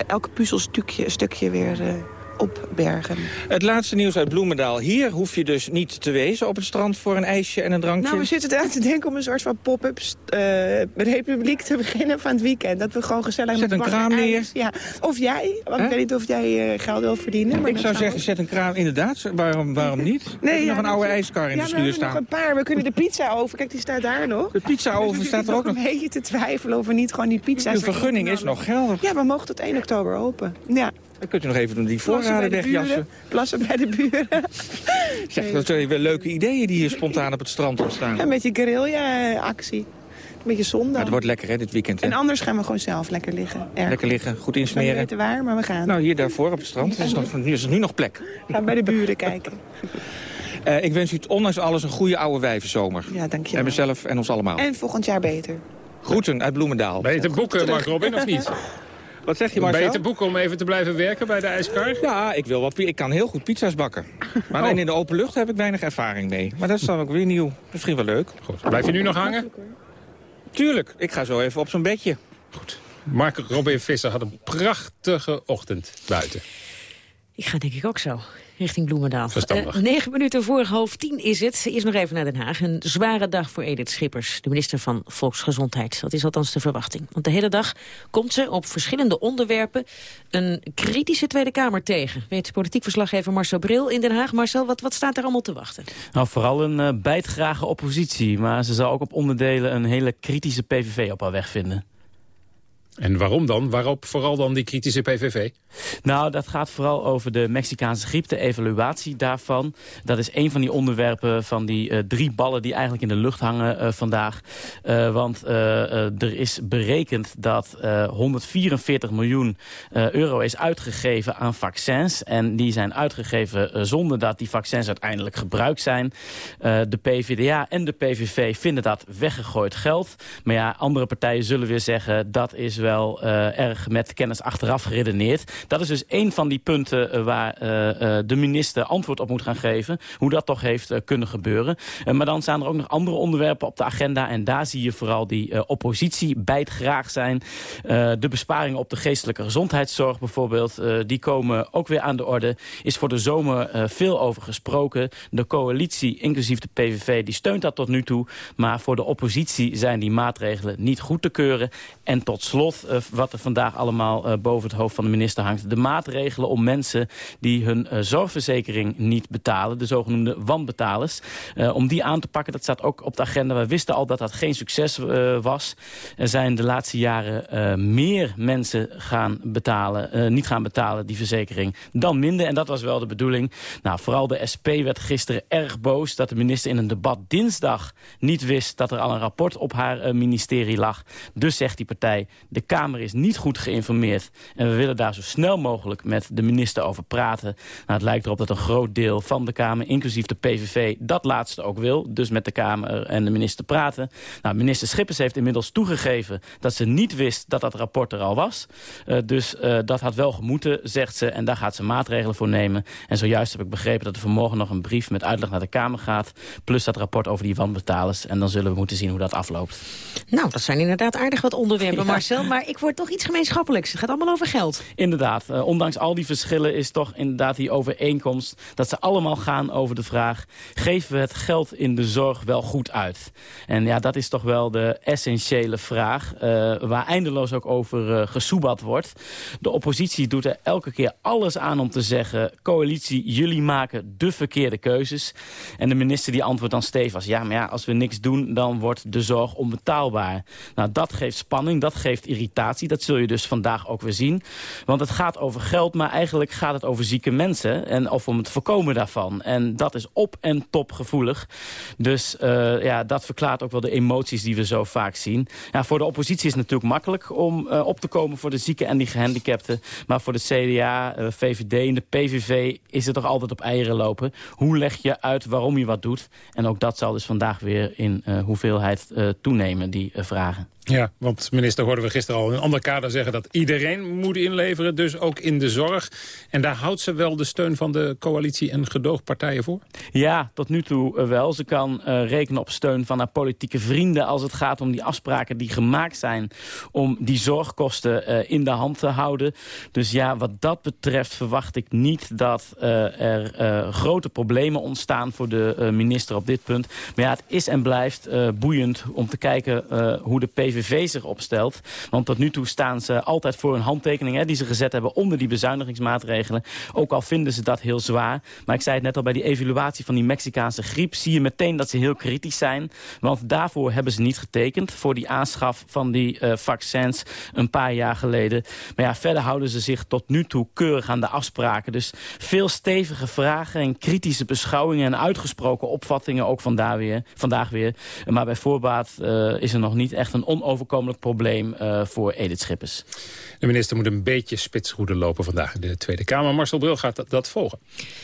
elke puzzelstukje stukje weer... Uh, opbergen. Het laatste nieuws uit Bloemendaal. Hier hoef je dus niet te wezen op het strand voor een ijsje en een drankje. Nou, we zitten eraan te denken om een soort van pop-up uh, republiek te [laughs] beginnen van het weekend. Dat we gewoon gezellig zet een kraam neer. Ja. Of jij, want huh? ik weet niet of jij uh, geld wil verdienen. Maar ik zou zeggen, zet een kraam, inderdaad. Waarom, waarom niet? Nee, ja, nog een oude ijskar in ja, de schuur staan. nog een paar. We kunnen de pizza over. Kijk, die staat daar nog. De pizza over dus staat er ook nog. een beetje te twijfelen of we niet gewoon die pizza... De vergunning is nog geldig. Ja, we mogen tot 1 oktober open. Ja. Dan kunt u nog even die voorraden wegjassen. Plassen bij de buren. [laughs] zeg, dat zijn weer leuke ideeën die hier spontaan op het strand ontstaan. Ja, een beetje guerrilla-actie. Een beetje zondag. Maar het wordt lekker, hè, dit weekend. Hè? En anders gaan we gewoon zelf lekker liggen. Erg. Lekker liggen, goed insmeren. We weten waar, maar we gaan. Nou, hier daarvoor op het strand. Is, nog, is er nu nog plek. Gaan bij de buren kijken. Uh, [laughs] ik wens u ondanks alles een goede oude wijvenzomer. Ja, dank je En mezelf en ons allemaal. En volgend jaar beter. Groeten uit Bloemendaal. Beter boeken, Mark Robin, of niet? [laughs] Wat zeg je, Marcel? Beter boeken om even te blijven werken bij de ijskar? Ja, ik, wil wat, ik kan heel goed pizza's bakken. Maar alleen oh. in de open lucht heb ik weinig ervaring mee. Maar dat is dan ook weer nieuw. Misschien wel leuk. Goed. Blijf je nu nog hangen? Tuurlijk. Ik ga zo even op zo'n bedje. Goed. Mark Robin Visser had een prachtige ochtend buiten. Ik ga denk ik ook zo richting Bloemendaal. Verstandig. Uh, negen minuten voor half tien is het. Eerst nog even naar Den Haag. Een zware dag voor Edith Schippers, de minister van Volksgezondheid. Dat is althans de verwachting. Want de hele dag komt ze op verschillende onderwerpen een kritische Tweede Kamer tegen. Weet politiek verslaggever Marcel Bril in Den Haag. Marcel, wat, wat staat er allemaal te wachten? Nou, vooral een uh, bijtgrage oppositie. Maar ze zal ook op onderdelen een hele kritische PVV op haar weg vinden. En waarom dan? Waarop vooral dan die kritische PVV? Nou, dat gaat vooral over de Mexicaanse griep, de evaluatie daarvan. Dat is een van die onderwerpen van die uh, drie ballen die eigenlijk in de lucht hangen uh, vandaag. Uh, want er is berekend dat 144 miljoen euro is uitgegeven aan vaccins. En die zijn uitgegeven zonder dat die vaccins uiteindelijk gebruikt zijn. de PvdA en de PVV vinden dat weggegooid geld. Maar ja, andere partijen zullen weer zeggen dat is uh, erg met kennis achteraf geredeneerd. Dat is dus een van die punten uh, waar uh, de minister antwoord op moet gaan geven. Hoe dat toch heeft kunnen gebeuren. maar dan staan er ook nog andere onderwerpen op de agenda. En daar zie je vooral die oppositie bij het graag zijn. de besparingen op de geestelijke gezondheidszorg bijvoorbeeld. die komen ook weer aan de orde. Is voor de zomer veel over gesproken. De coalitie, inclusief de PVV, die steunt dat tot nu toe. Maar voor de oppositie zijn die maatregelen niet goed te keuren. En tot slot uh, wat er vandaag allemaal uh, boven het hoofd van de minister hangt. De maatregelen om mensen die hun uh, zorgverzekering niet betalen, de zogenoemde wanbetalers, om die aan te pakken. Dat staat ook op de agenda. We wisten al dat dat geen succes was. Er zijn de laatste jaren meer mensen gaan betalen, niet gaan betalen, die verzekering, dan minder. En dat was wel de bedoeling. Nou, vooral de SP werd gisteren erg boos dat de minister in een debat dinsdag niet wist dat er al een rapport op haar ministerie lag. Dus zegt die partij, de Kamer is niet goed geïnformeerd. En we willen daar zo snel mogelijk met de minister over praten. Nou, het lijkt erop dat een groot deel van de Kamer, inclusief de PVV, dat laatste ook wil. Dus met de Kamer en de minister praten. Nou, minister Schippers heeft inmiddels toegegeven dat ze niet wist dat dat rapport er al was. Uh, dus uh, dat had wel gemoeten, zegt ze. En daar gaat ze maatregelen voor nemen. En zojuist heb ik begrepen dat er vanmorgen nog een brief met uitleg naar de Kamer gaat. Plus dat rapport over die wanbetalers. En dan zullen we moeten zien hoe dat afloopt. Nou, dat zijn inderdaad aardig wat onderwerpen, ja. Marcel. Maar maar ik word toch iets gemeenschappelijks. Het gaat allemaal over geld. Inderdaad, uh, ondanks al die verschillen is toch inderdaad die overeenkomst... dat ze allemaal gaan over de vraag... geven we het geld in de zorg wel goed uit? En ja, dat is toch wel de essentiële vraag... Uh, waar eindeloos ook over uh, gesoebat wordt. De oppositie doet er elke keer alles aan om te zeggen... coalitie, jullie maken de verkeerde keuzes. En de minister die antwoordt dan stevig... ja, maar ja, als we niks doen, dan wordt de zorg onbetaalbaar. Nou, dat geeft spanning, dat geeft irritatie. Dat zul je dus vandaag ook weer zien. Want het gaat over geld, maar eigenlijk gaat het over zieke mensen. En of om het voorkomen daarvan. En dat is op en top gevoelig. Dus uh, ja, dat verklaart ook wel de emoties die we zo vaak zien. Ja, voor de oppositie is het natuurlijk makkelijk om uh, op te komen voor de zieken en die gehandicapten. Maar voor de CDA, eh, VVD en de PVV is het toch altijd op eieren lopen. Hoe leg je uit waarom je wat doet? En ook dat zal dus vandaag weer in hoeveelheid toenemen, die vragen. Ja, want minister hoorden we gisteren al in een ander kader zeggen... dat iedereen moet inleveren, dus ook in de zorg. En daar houdt ze wel de steun van de coalitie en gedoogpartijen voor? Ja, tot nu toe eh, wel. Ze kan uh, rekenen op steun van haar politieke vrienden... als het gaat om die afspraken die gemaakt zijn... om die zorgkosten uh, in de hand te houden. Dus ja, wat dat betreft verwacht ik niet dat er grote problemen ontstaan... voor de minister op dit punt. Maar ja, het is en blijft boeiend om te kijken hoe de PVV PVV zich opstelt. Want tot nu toe staan ze altijd voor een handtekening... Die ze gezet hebben onder die bezuinigingsmaatregelen. Ook al vinden ze dat heel zwaar. Maar ik zei het net al bij die evaluatie van die Mexicaanse griep... zie je meteen dat ze heel kritisch zijn. Want daarvoor hebben ze niet getekend. Voor die aanschaf van die uh, vaccins een paar jaar geleden. Maar ja, verder houden ze zich tot nu toe keurig aan de afspraken. Dus veel stevige vragen en kritische beschouwingen... en uitgesproken opvattingen ook vandaag weer. Vandaag weer. Maar bij voorbaat uh, is er nog niet echt een onoverkomelijk onoverkomelijk probleem uh, voor Edith Schippers. De minister moet een beetje spitsroede lopen vandaag in de Tweede Kamer. Marcel Bril gaat dat, dat, volgen.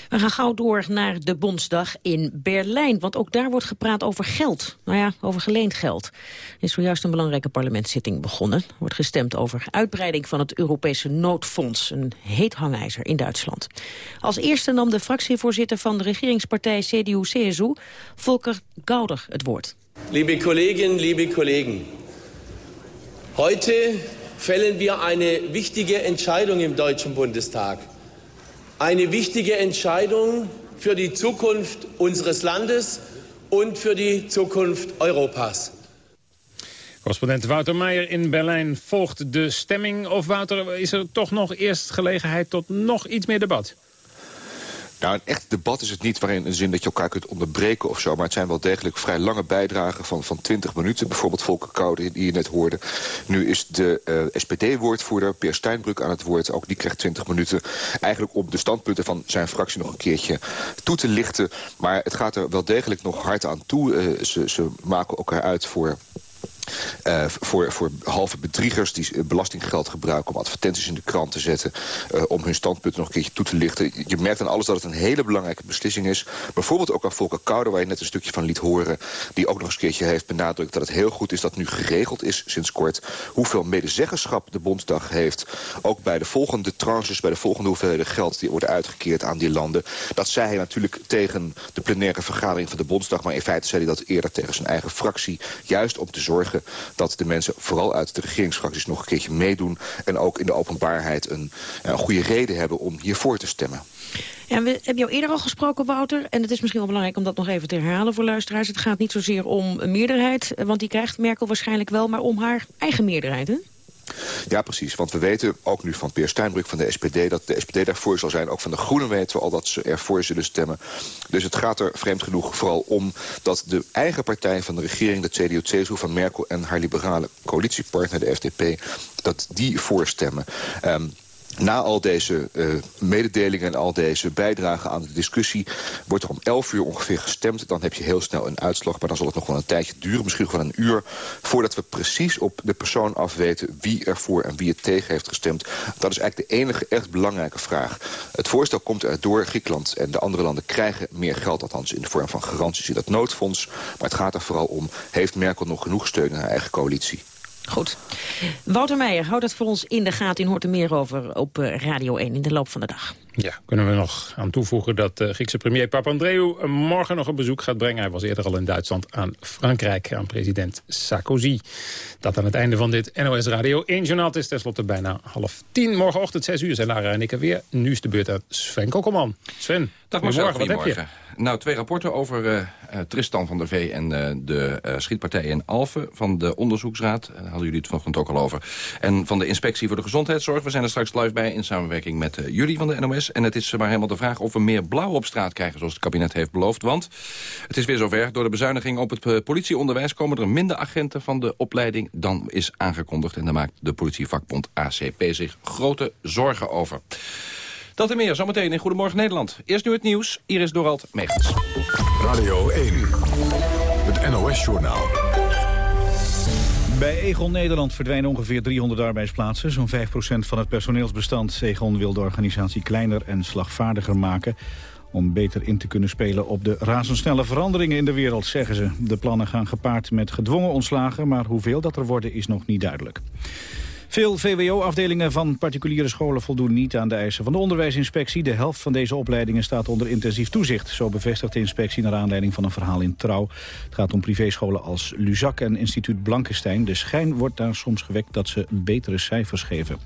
We gaan gauw door naar de Bondsdag in Berlijn. Want ook daar wordt gepraat over geld. Nou ja, over geleend geld. Er is zojuist een belangrijke parlementszitting begonnen. Er wordt gestemd over uitbreiding van het Europese noodfonds. Een heet hangijzer in Duitsland. Als eerste nam de fractievoorzitter van de regeringspartij CDU-CSU... Volker Gauder het woord. Liebe Kolleginnen, liebe Kollegen... Heute fällen wir eine wichtige Entscheidung im Deutschen Bundestag. Eine wichtige Entscheidung für die Zukunft unseres Landes und für die Zukunft Europas. Correspondent Wouter Meijer in Berlijn volgt de stemming. Of Wouter, is er toch nog eerst gelegenheid tot nog iets meer debat? Nou, een echt debat is het niet waarin een zin dat je elkaar kunt onderbreken of zo. Maar het zijn wel degelijk vrij lange bijdragen van, van 20 minuten. Bijvoorbeeld Volker Koude, die je net hoorde. Nu is de eh, SPD-woordvoerder, Peer Steinbrück, aan het woord. Ook die krijgt 20 minuten. Eigenlijk om de standpunten van zijn fractie nog een keertje toe te lichten. Maar het gaat er wel degelijk nog hard aan toe. Uh, ze, ze maken elkaar uit voor uh, voor, voor halve bedriegers die belastinggeld gebruiken... om advertenties in de krant te zetten... Uh, om hun standpunten nog een keertje toe te lichten. Je merkt aan alles dat het een hele belangrijke beslissing is. Bijvoorbeeld ook aan Volker Kouder, waar je net een stukje van liet horen... die ook nog eens een keertje heeft benadrukt dat het heel goed is... dat nu geregeld is sinds kort hoeveel medezeggenschap de Bondsdag heeft. Ook bij de volgende tranches, bij de volgende hoeveelheden geld... die worden uitgekeerd aan die landen. Dat zei hij natuurlijk tegen de plenaire vergadering van de Bondsdag... maar in feite zei hij dat eerder tegen zijn eigen fractie... juist om te zorgen dat de mensen vooral uit de regeringsfracties nog een keertje meedoen... en ook in de openbaarheid een, een goede reden hebben om hiervoor te stemmen. Ja, we hebben jou eerder al gesproken, Wouter. En het is misschien wel belangrijk om dat nog even te herhalen voor luisteraars. Het gaat niet zozeer om een meerderheid, want die krijgt Merkel waarschijnlijk wel... maar om haar eigen meerderheid, hè? Ja, precies. Want we weten ook nu van Peer Steinbrück van de SPD... dat de SPD daarvoor zal zijn. Ook van de Groenen weten we al dat ze ervoor zullen stemmen. Dus het gaat er vreemd genoeg vooral om... dat de eigen partij van de regering, de CDU-CSU van Merkel... en haar liberale coalitiepartner, de FDP, dat die voorstemmen. Um, na al deze uh, mededelingen en al deze bijdragen aan de discussie... wordt er om 11 uur ongeveer gestemd. Dan heb je heel snel een uitslag, maar dan zal het nog wel een tijdje duren. Misschien wel een uur, voordat we precies op de persoon afweten... wie er voor en wie het tegen heeft gestemd. Dat is eigenlijk de enige echt belangrijke vraag. Het voorstel komt erdoor. Griekenland en de andere landen krijgen meer geld... althans in de vorm van garanties in dat noodfonds. Maar het gaat er vooral om, heeft Merkel nog genoeg steun in haar eigen coalitie? Goed. Wouter Meijer houdt het voor ons in de gaten. U hoort er meer over op eh, Radio 1 in de loop van de dag. Ja, kunnen we nog aan toevoegen dat de Griekse premier Papandreou morgen nog een bezoek gaat brengen. Hij was eerder al in Duitsland aan Frankrijk, aan president Sarkozy. Dat aan het einde van dit NOS Radio 1 journaal. Het is tenslotte bijna half tien. Morgenochtend 6 uur zijn Lara en ik er weer. Nu is de beurt aan Sven Kokkelman. Sven, Dag Marcel, wat heb je? Nou, twee rapporten over uh, Tristan van der Vee en uh, de uh, schietpartij in Alphen van de onderzoeksraad. Daar hadden jullie het vanochtend ook al over. En van de inspectie voor de gezondheidszorg. We zijn er straks live bij in samenwerking met jullie van de NOS. En het is maar helemaal de vraag of we meer blauw op straat krijgen zoals het kabinet heeft beloofd. Want het is weer zover. Door de bezuiniging op het politieonderwijs komen er minder agenten van de opleiding dan is aangekondigd. En daar maakt de politievakbond ACP zich grote zorgen over. Dat en meer zometeen in Goedemorgen Nederland. Eerst nu het nieuws. Hier is Dorald Megens. Radio 1. Het NOS-journaal. Bij Egon Nederland verdwijnen ongeveer 300 arbeidsplaatsen. Zo'n 5% van het personeelsbestand. Egon wil de organisatie kleiner en slagvaardiger maken om beter in te kunnen spelen op de razendsnelle veranderingen in de wereld, zeggen ze. De plannen gaan gepaard met gedwongen ontslagen, maar hoeveel dat er worden is nog niet duidelijk. Veel VWO-afdelingen van particuliere scholen voldoen niet aan de eisen van de onderwijsinspectie. De helft van deze opleidingen staat onder intensief toezicht. Zo bevestigt de inspectie naar aanleiding van een verhaal in Trouw. Het gaat om privéscholen als Luzak en instituut Blankenstein. De schijn wordt daar soms gewekt dat ze betere cijfers geven.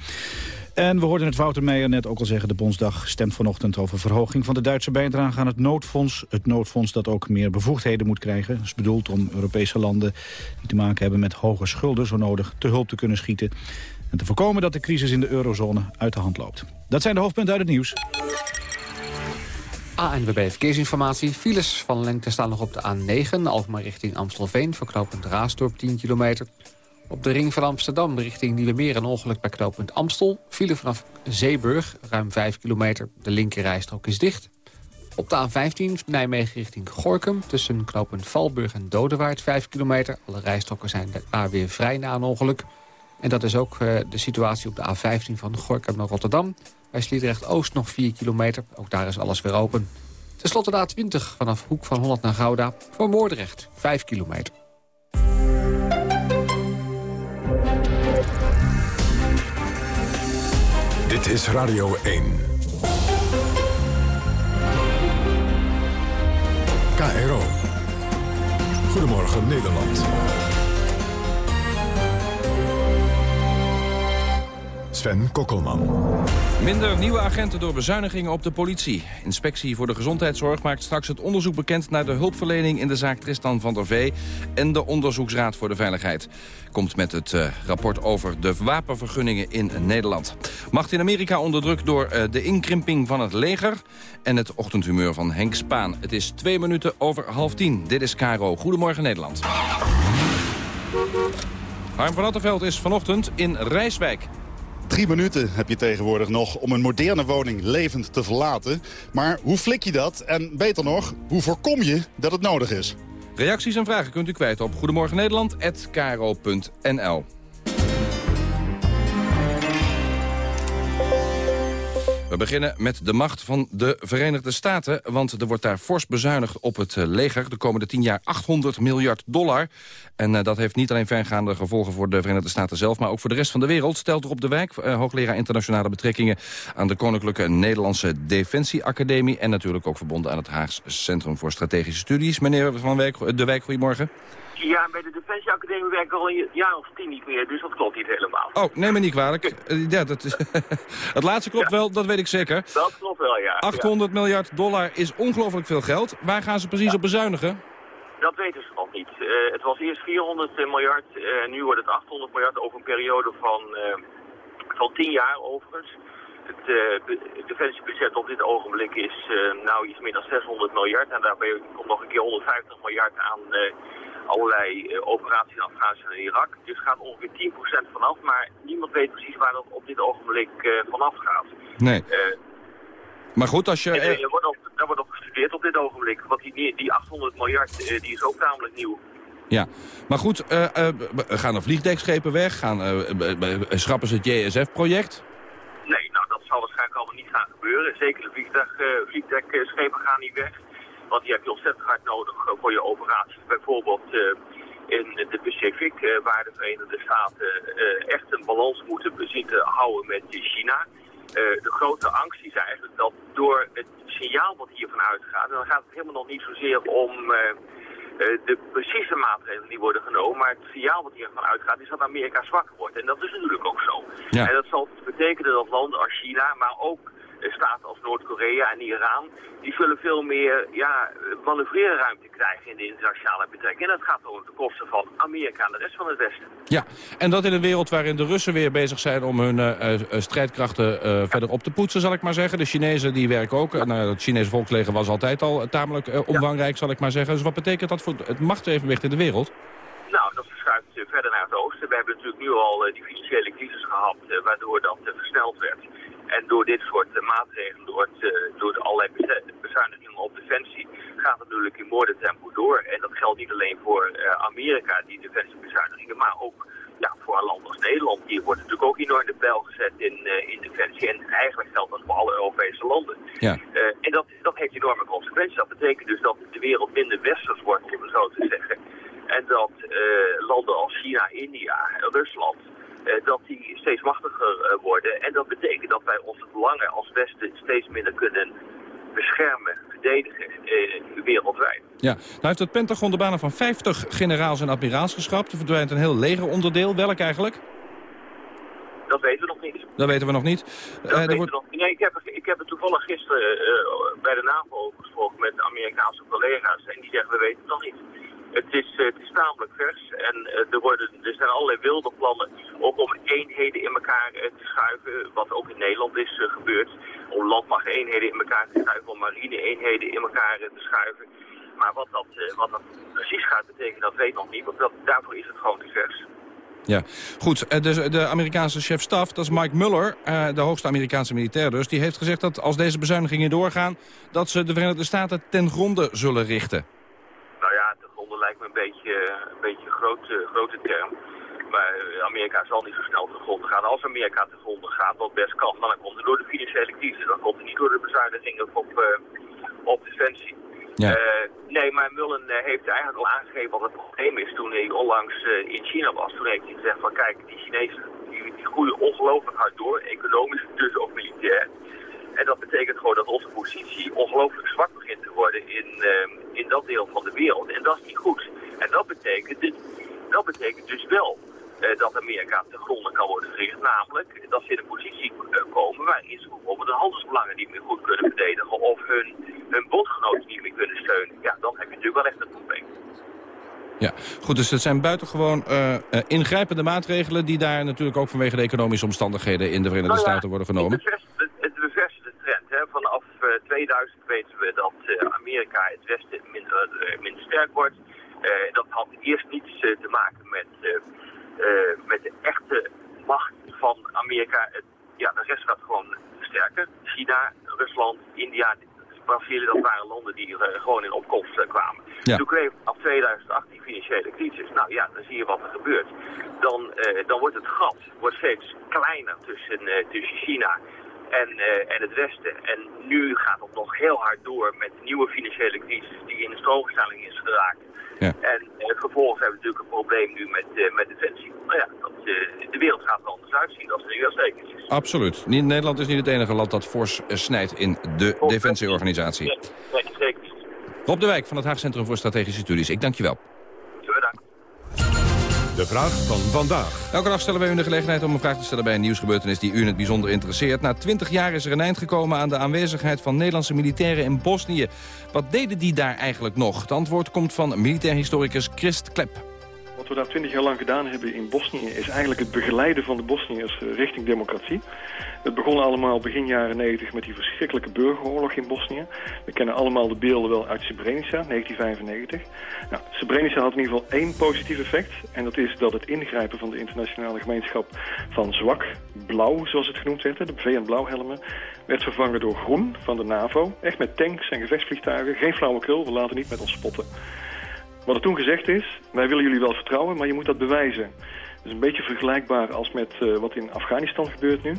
En we hoorden het Wouter Meijer net ook al zeggen. De Bondsdag stemt vanochtend over verhoging van de Duitse bijdrage aan het noodfonds. Het noodfonds dat ook meer bevoegdheden moet krijgen. Dat is bedoeld om Europese landen die te maken hebben met hoge schulden zo nodig te hulp te kunnen schieten en te voorkomen dat de crisis in de eurozone uit de hand loopt. Dat zijn de hoofdpunten uit het nieuws. ANWB Verkeersinformatie. Files van lengte staan nog op de A9, Alkmaar richting Amstelveen... voor knooppunt Raasdorp 10 kilometer. Op de ring van Amsterdam richting Nieuwemeer een ongeluk bij knooppunt Amstel. File vanaf Zeeburg, ruim 5 kilometer. De linkerrijstrook is dicht. Op de A15 Nijmegen richting Gorkum... tussen knooppunt Valburg en Dodewaard 5 kilometer. Alle rijstroken zijn daar weer vrij na een ongeluk. En dat is ook uh, de situatie op de A15 van Gorkum naar Rotterdam. Bij Sliedrecht-Oost nog 4 kilometer. Ook daar is alles weer open. Ten slotte de A20 vanaf Hoek van Holland naar Gouda. Voor Moordrecht 5 kilometer. Dit is Radio 1. KRO. Goedemorgen Nederland. Sven Kokkelman. Minder nieuwe agenten door bezuinigingen op de politie. Inspectie voor de Gezondheidszorg maakt straks het onderzoek bekend... naar de hulpverlening in de zaak Tristan van der Vee... en de Onderzoeksraad voor de Veiligheid. Komt met het uh, rapport over de wapenvergunningen in Nederland. Macht in Amerika onder druk door uh, de inkrimping van het leger... en het ochtendhumeur van Henk Spaan. Het is twee minuten over half tien. Dit is Caro. Goedemorgen Nederland. Harm van Attenveld is vanochtend in Rijswijk. Drie minuten heb je tegenwoordig nog om een moderne woning levend te verlaten. Maar hoe flik je dat? En beter nog, hoe voorkom je dat het nodig is? Reacties en vragen kunt u kwijt op goedemorgennederland.nl. We beginnen met de macht van de Verenigde Staten. Want er wordt daar fors bezuinigd op het eh, leger. De komende tien jaar 800 miljard dollar. En uh, dat heeft niet alleen vergaande gevolgen voor de Verenigde Staten zelf... maar ook voor de rest van de wereld. Stelt Rob de Wijk, uh, hoogleraar internationale betrekkingen... aan de Koninklijke Nederlandse Defensieacademie... en natuurlijk ook verbonden aan het Haags Centrum voor Strategische Studies. Meneer Van Wijk, de Wijk, goedemorgen. Ja, bij de Defensieacademie werk ik al een jaar of tien niet meer, dus dat klopt niet helemaal. Oh, neem me niet kwalijk. Uh, ja, dat is [laughs] het laatste klopt ja. wel, dat weet ik zeker. Dat klopt wel, ja. 800 ja. miljard dollar is ongelooflijk veel geld. Waar gaan ze precies ja. op bezuinigen? Dat weten ze nog niet. Uh, het was eerst 400 miljard en uh, nu wordt het 800 miljard over een periode van, van 10 jaar overigens. Het defensiebudget op dit ogenblik is nou iets meer dan 600 miljard en daarbij komt nog een keer 150 miljard aan allerlei uh, operaties in Afghanistan en Irak. Dus gaat ongeveer 10% vanaf, maar niemand weet precies waar dat op dit ogenblik uh, vanaf gaat. Nee. Uh, maar goed, als je... En, er, wordt op, er wordt op gestudeerd op dit ogenblik, want die, die 800 miljard die is ook namelijk nieuw. Ja, maar goed, gaan er vliegdekschepen weg? Gaan, schrappen ze het JSF-project? Nee, nou dat zal waarschijnlijk allemaal niet gaan gebeuren. Zeker de vliegdek, vliegdekschepen gaan niet weg. Want die heb je ontzettend hard nodig voor je operaties. Bijvoorbeeld uh, in de Pacific, waar de Verenigde Staten echt een balans moeten te houden met China. de grote angst is eigenlijk dat door het signaal wat hiervan uitgaat, en dan gaat het helemaal nog niet zozeer om de precieze maatregelen die worden genomen, maar het signaal wat hiervan uitgaat is dat Amerika zwakker wordt. En dat is natuurlijk ook zo. En dat zal betekenen dat landen als China, maar ook staten als Noord-Korea en Iran, die zullen veel meer ja, manoeuvreerruimte krijgen in de internationale betrekkingen. En dat gaat over de kosten van Amerika en de rest van het Westen. Ja, en dat in een wereld waarin de Russen weer bezig zijn om hun uh, strijdkrachten uh, verder op te poetsen, zal ik maar zeggen. De Chinezen die werken ook. Nou, het Chinese volksleger was altijd al tamelijk omvangrijk, zal ik maar zeggen. Dus wat betekent dat voor het machtsevenwicht in de wereld? Nou, dat verschuift verder naar het oosten. We hebben natuurlijk nu al die financiële crisis gehad, waardoor dat versneld werd. En door dit soort uh, maatregelen, door, het, uh, door de allerlei bezuinigingen op defensie, gaat het natuurlijk in moordentempo door. En dat geldt niet alleen voor uh, Amerika, die defensiebezuinigingen, maar ook ja, voor een land als Nederland. Hier wordt natuurlijk ook enorm de pijl gezet in, in defensie. En eigenlijk geldt dat voor alle Europese landen. Ja. en dat, dat heeft enorme consequenties. Dat betekent dus dat de wereld minder westers wordt, om het zo te zeggen. En dat landen als China, India, Rusland eh, dat die steeds machtiger eh, worden. En dat betekent dat wij onze belangen als Westen steeds minder kunnen beschermen, verdedigen eh, wereldwijd. Ja, nou heeft het Pentagon de banen van 50 generaals en admiraals geschrapt. Er verdwijnt een heel legeronderdeel. Welk eigenlijk? Dat weten we nog niet. Dat weten we nog niet. Dat uh, weten we nog niet. Nee, ik heb, ik heb het toevallig gisteren uh, bij de NAVO gesproken met Amerikaanse collega's. En die zeggen, we weten het nog niet. Het is, eh, het vers en eh, er, worden, er zijn allerlei wilde plannen ook om eenheden in elkaar eh, te schuiven, wat ook in Nederland is gebeurd. Om landmachteenheden in elkaar te schuiven, om marine-eenheden in elkaar te schuiven. Maar wat dat, wat dat precies gaat betekenen, dat weet nog niet, want dat, daarvoor is het gewoon te vers. Ja, goed. De, de Amerikaanse chef-staf, dat is Mike Muller, de hoogste Amerikaanse militair dus... die heeft gezegd dat als deze bezuinigingen doorgaan... dat ze de Verenigde Staten ten gronde zullen richten lijkt me een beetje een beetje grote, grote term. Maar Amerika zal niet zo snel te gronden gaan. Als Amerika te gronden gaat, wat best kan, dan komt het door de financiële crisis. Dan komt het niet door de bezuinigingen op, uh, op defensie. Ja. Uh, nee, maar Mullen heeft eigenlijk al aangegeven wat het probleem is toen hij onlangs in China was. Toen heeft hij gezegd van kijk, die Chinezen die, die groeien ongelooflijk hard door, economisch dus ook militair. En dat betekent gewoon dat onze positie ongelooflijk zwak begint te worden in, uh, in dat deel van de wereld. En dat is niet goed. En dat betekent, dat betekent dus wel uh, dat Amerika te gronden kan worden gericht. Namelijk dat ze in een positie uh, komen waarin ze bijvoorbeeld de handelsbelangen niet meer goed kunnen verdedigen. Of hun, hun bondgenoten niet meer kunnen steunen. Ja, dan heb je natuurlijk wel echt een probleem. Ja, goed, dus het zijn buitengewoon uh, ingrijpende maatregelen... die daar natuurlijk ook vanwege de economische omstandigheden in de Verenigde nou ja, Staten worden genomen. Vanaf 2000 eh, weten we dat eh, Amerika het Westen minder, eh, minder sterk wordt. dat had eerst niets te maken met, met de echte macht van Amerika. ja, de rest gaat gewoon sterker. China, Rusland, India, Brazilië, dat waren landen die gewoon in opkomst kwamen. Toen kreeg af 2008 die financiële crisis. Nou ja, dan zie je wat er gebeurt. Dan, dan wordt het gat wordt steeds kleiner tussen, tussen China en, uh, en het Westen. En nu gaat het nog heel hard door met de nieuwe financiële crisis die in de stroomstelling is geraakt. Ja. En uh, vervolgens hebben we natuurlijk een probleem nu met, uh, met defensie. Nou ja, dat, de wereld gaat er anders uitzien, dat is nu wel zeker is. Absoluut. Nederland is niet het enige land dat fors snijdt in de defensieorganisatie. Nee, zeker. Rob de Wijk van het Haag Centrum voor Strategische Studies. Ik dank je wel. De vraag van vandaag. Elke dag stellen wij u de gelegenheid om een vraag te stellen bij een nieuwsgebeurtenis die u in het bijzonder interesseert. Na twintig jaar is er een eind gekomen aan de aanwezigheid van Nederlandse militairen in Bosnië. Wat deden die daar eigenlijk nog? Het antwoord komt van militair historicus Christ Klep. Wat we daar twintig jaar lang gedaan hebben in Bosnië... is eigenlijk het begeleiden van de Bosniërs eh, richting democratie. Het begon allemaal begin jaren 90 met die verschrikkelijke burgeroorlog in Bosnië. We kennen allemaal de beelden wel uit Srebrenica, 1995. Nou, Srebrenica had in ieder geval één positief effect. En dat is dat het ingrijpen van de internationale gemeenschap van zwak, blauw zoals het genoemd werd, de VN-blauwhelmen, werd vervangen door groen van de NAVO. Echt met tanks en gevechtsvliegtuigen. Geen flauwekul, we laten niet met ons spotten. Wat er toen gezegd is, wij willen jullie wel vertrouwen, maar je moet dat bewijzen. Is een beetje vergelijkbaar als met uh, wat in Afghanistan gebeurt nu.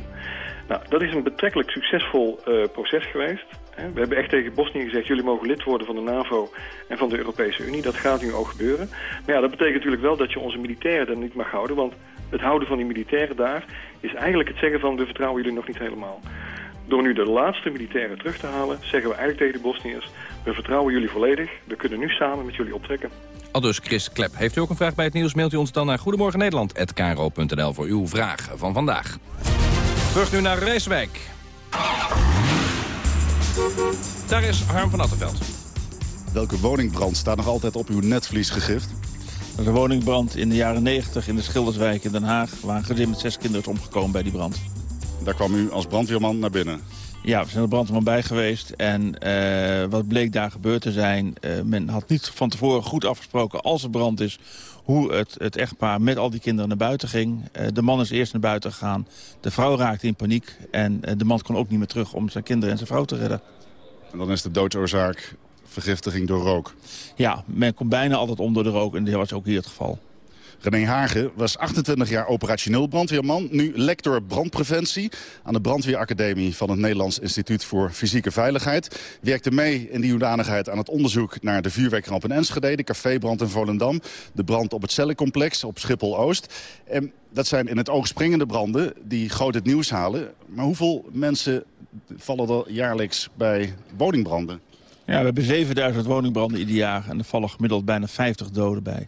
Nou, dat is een betrekkelijk succesvol uh, proces geweest. We hebben echt tegen Bosnië gezegd, jullie mogen lid worden van de NAVO en van de Europese Unie. Dat gaat nu ook gebeuren. Maar ja, dat betekent natuurlijk wel dat je onze militairen er niet mag houden. Want het houden van die militairen daar is eigenlijk het zeggen van we vertrouwen jullie nog niet helemaal. Door nu de laatste militairen terug te halen, zeggen we eigenlijk tegen de Bosniërs... we vertrouwen jullie volledig, we kunnen nu samen met jullie optrekken. Al dus Chris Klep. Heeft u ook een vraag bij het nieuws, mailt u ons dan naar goedemorgennederland.kro.nl voor uw vraag van vandaag. Terug nu naar Rijswijk. Daar is Harm van Attenveld. Welke woningbrand staat nog altijd op uw netvlies gegrift? Dat is een woningbrand in de jaren 90 in de Schilderswijk in Den Haag... waar een gezin met zes kinderen is omgekomen bij die brand. Daar kwam u als brandweerman naar binnen? Ja, we zijn er brandweerman bij geweest. En uh, wat bleek daar gebeurd te zijn... Uh, men had niet van tevoren goed afgesproken als er brand is... hoe het, het echtpaar met al die kinderen naar buiten ging. Uh, de man is eerst naar buiten gegaan. De vrouw raakte in paniek. En de man kon ook niet meer terug om zijn kinderen en zijn vrouw te redden. En dan is de doodsoorzaak vergiftiging door rook? Ja, men komt bijna altijd om door de rook. En dat was ook hier het geval. René Hagen was 28 jaar operationeel brandweerman. Nu lector brandpreventie aan de brandweeracademie van het Nederlands Instituut voor Fysieke Veiligheid. Werkte mee in die hoedanigheid aan het onderzoek naar de vuurwerkramp in Enschede, de cafébrand in Volendam, de brand op het cellencomplex op Schiphol-Oost. En dat zijn in het oog springende branden die groot het nieuws halen. Maar hoeveel mensen vallen er jaarlijks bij woningbranden? Ja, we hebben 7000 woningbranden ieder jaar en er vallen gemiddeld bijna 50 doden bij.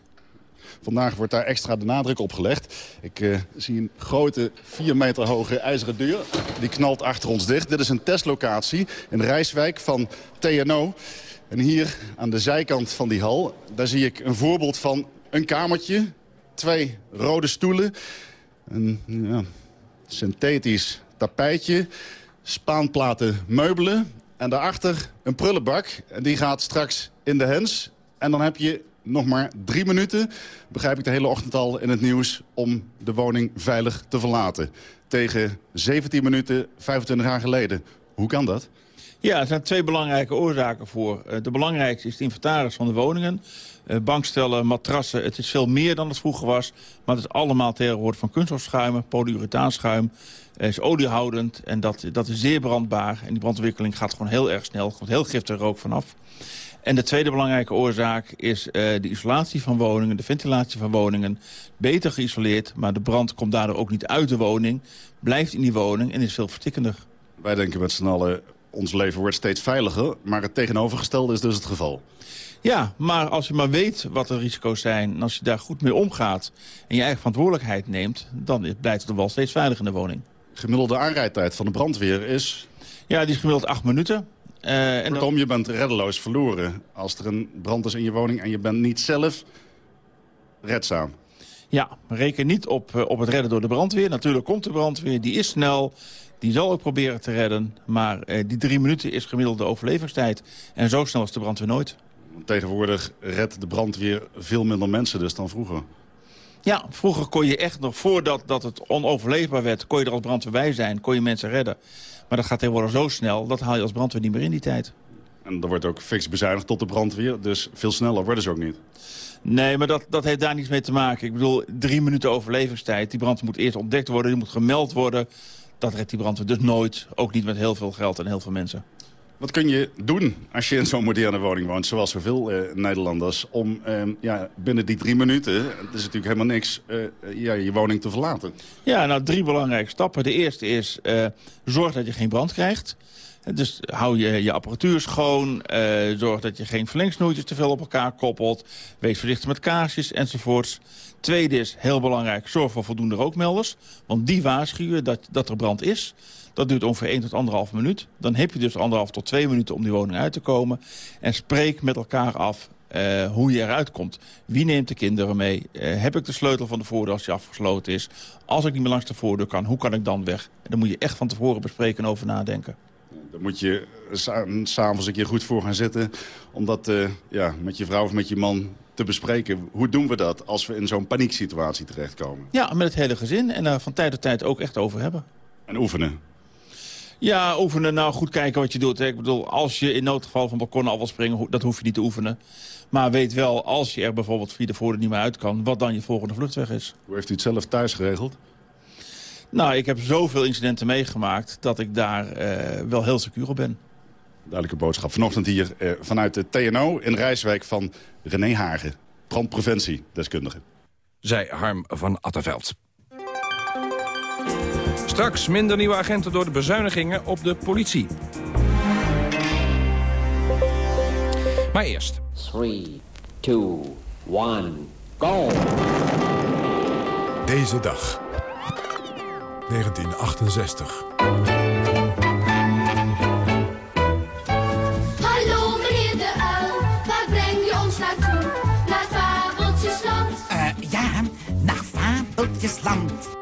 Vandaag wordt daar extra de nadruk op gelegd. Ik uh, zie een grote, 4 meter hoge ijzeren deur. Die knalt achter ons dicht. Dit is een testlocatie in Rijswijk van TNO. En hier aan de zijkant van die hal, daar zie ik een voorbeeld van een kamertje. Twee rode stoelen. Een ja, synthetisch tapijtje. Spaanplaten meubelen. En daarachter een prullenbak. En die gaat straks in de hens. En dan heb je nog maar drie minuten, begrijp ik de hele ochtend al in het nieuws... om de woning veilig te verlaten. Tegen 17 minuten, 25 jaar geleden. Hoe kan dat? Ja, er zijn twee belangrijke oorzaken voor. Eh, de belangrijkste is de inventaris van de woningen. Eh, bankstellen, matrassen, het is veel meer dan het vroeger was. Maar het is allemaal tegenwoordig van kunststofschuimen. Het is oliehoudend en dat, dat is zeer brandbaar. En die brandontwikkeling gaat gewoon heel erg snel. Er komt heel giftig rook vanaf. En de tweede belangrijke oorzaak is uh, de isolatie van woningen, de ventilatie van woningen. Beter geïsoleerd, maar de brand komt daardoor ook niet uit de woning. Blijft in die woning en is veel vertikkender. Wij denken met z'n allen, ons leven wordt steeds veiliger. Maar het tegenovergestelde is dus het geval. Ja, maar als je maar weet wat de risico's zijn... en als je daar goed mee omgaat en je eigen verantwoordelijkheid neemt... dan blijft het wel steeds veiliger in de woning. Gemiddelde aanrijdtijd van de brandweer is... Ja, die is gemiddeld acht minuten. Uh, en Kortom, je bent reddeloos verloren als er een brand is in je woning... en je bent niet zelf redzaam. Ja, reken niet op, uh, op het redden door de brandweer. Natuurlijk komt de brandweer, die is snel, die zal ook proberen te redden. Maar uh, die drie minuten is gemiddelde overlevingstijd. En zo snel is de brandweer nooit. Tegenwoordig redt de brandweer veel minder mensen dus dan vroeger. Ja, vroeger kon je echt nog, voordat dat het onoverleefbaar werd... kon je er als brandweer bij zijn, kon je mensen redden. Maar dat gaat tegenwoordig zo snel, dat haal je als brandweer niet meer in die tijd. En er wordt ook fix bezuinigd tot de brandweer, dus veel sneller worden ze ook niet. Nee, maar dat, dat heeft daar niets mee te maken. Ik bedoel, drie minuten overlevingstijd. Die brand moet eerst ontdekt worden, die moet gemeld worden. Dat redt die brandweer dus nooit. Ook niet met heel veel geld en heel veel mensen. Wat kun je doen als je in zo'n moderne woning woont, zoals zoveel eh, Nederlanders... om eh, ja, binnen die drie minuten, het is natuurlijk helemaal niks, eh, ja, je woning te verlaten? Ja, nou drie belangrijke stappen. De eerste is, eh, zorg dat je geen brand krijgt. Dus hou je, je apparatuur schoon, zorg dat je geen verlengsnoertjes te veel op elkaar koppelt. Wees voorzichtig met kaarsjes enzovoorts. Tweede is, heel belangrijk, zorg voor voldoende rookmelders. Want die waarschuwen dat, dat er brand is. Dat duurt ongeveer 1 tot 1,5 minuut. Dan heb je dus 1,5 tot 2 minuten om die woning uit te komen. En spreek met elkaar af uh, hoe je eruit komt. Wie neemt de kinderen mee? Uh, heb ik de sleutel van de voordeur als die afgesloten is? Als ik niet meer langs de voordeur kan, hoe kan ik dan weg? En daar moet je echt van tevoren bespreken en over nadenken. Daar moet je s'avonds een keer goed voor gaan zitten. Om dat uh, ja, met je vrouw of met je man te bespreken. Hoe doen we dat als we in zo'n panieksituatie terechtkomen? Ja, met het hele gezin. En daar van tijd tot tijd ook echt over hebben. En oefenen? Ja, oefenen. Nou, goed kijken wat je doet. Hè. Ik bedoel, als je in noodgeval van balkon af wil springen, dat hoef je niet te oefenen. Maar weet wel, als je er bijvoorbeeld via de voordeur niet meer uit kan... wat dan je volgende vluchtweg is. Hoe heeft u het zelf thuis geregeld? Nou, ik heb zoveel incidenten meegemaakt dat ik daar uh, wel heel secuur op ben. Duidelijke boodschap. Vanochtend hier eh, vanuit de TNO in Rijswijk van René Hagen. Brandpreventiedeskundige. Zij Harm van Attenveld. Straks minder nieuwe agenten door de bezuinigingen op de politie. Maar eerst. 3, 2, 1, go! Deze dag. 1968. Hallo meneer de uil, waar breng je ons naartoe? Naar Fabeltjesland. Uh, ja, naar Fabeltjesland.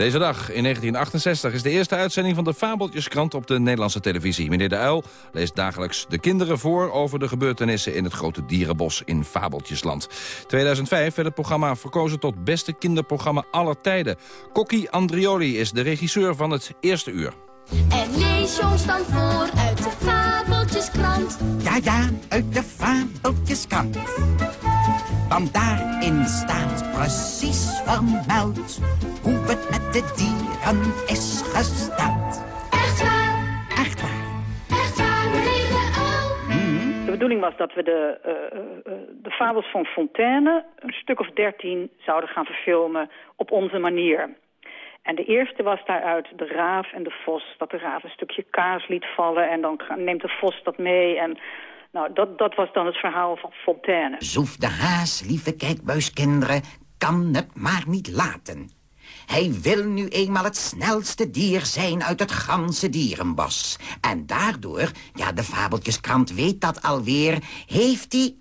Deze dag in 1968 is de eerste uitzending van de Fabeltjeskrant op de Nederlandse televisie. Meneer De Uil leest dagelijks de kinderen voor over de gebeurtenissen in het grote dierenbos in Fabeltjesland. 2005 werd het programma verkozen tot beste kinderprogramma aller tijden. Kokkie Andrioli is de regisseur van het eerste uur. En lees ons dan voor uit de Fabeltjeskrant. Ja, ja, uit de Fabeltjeskrant. Want daarin staat precies vermeld hoe het met de dieren is gesteld. Echt waar? Echt waar. Echt waar, meneer de uil? De bedoeling was dat we de, uh, uh, de fabels van Fontaine, een stuk of dertien, zouden gaan verfilmen op onze manier. En de eerste was daaruit de raaf en de vos. Dat de raaf een stukje kaas liet vallen en dan neemt de vos dat mee. En nou, dat, dat was dan het verhaal van Fontaine. Zoef de haas, lieve kijkbuiskinderen, kan het maar niet laten. Hij wil nu eenmaal het snelste dier zijn uit het ganse dierenbos. En daardoor, ja, de Fabeltjeskrant weet dat alweer, heeft hij...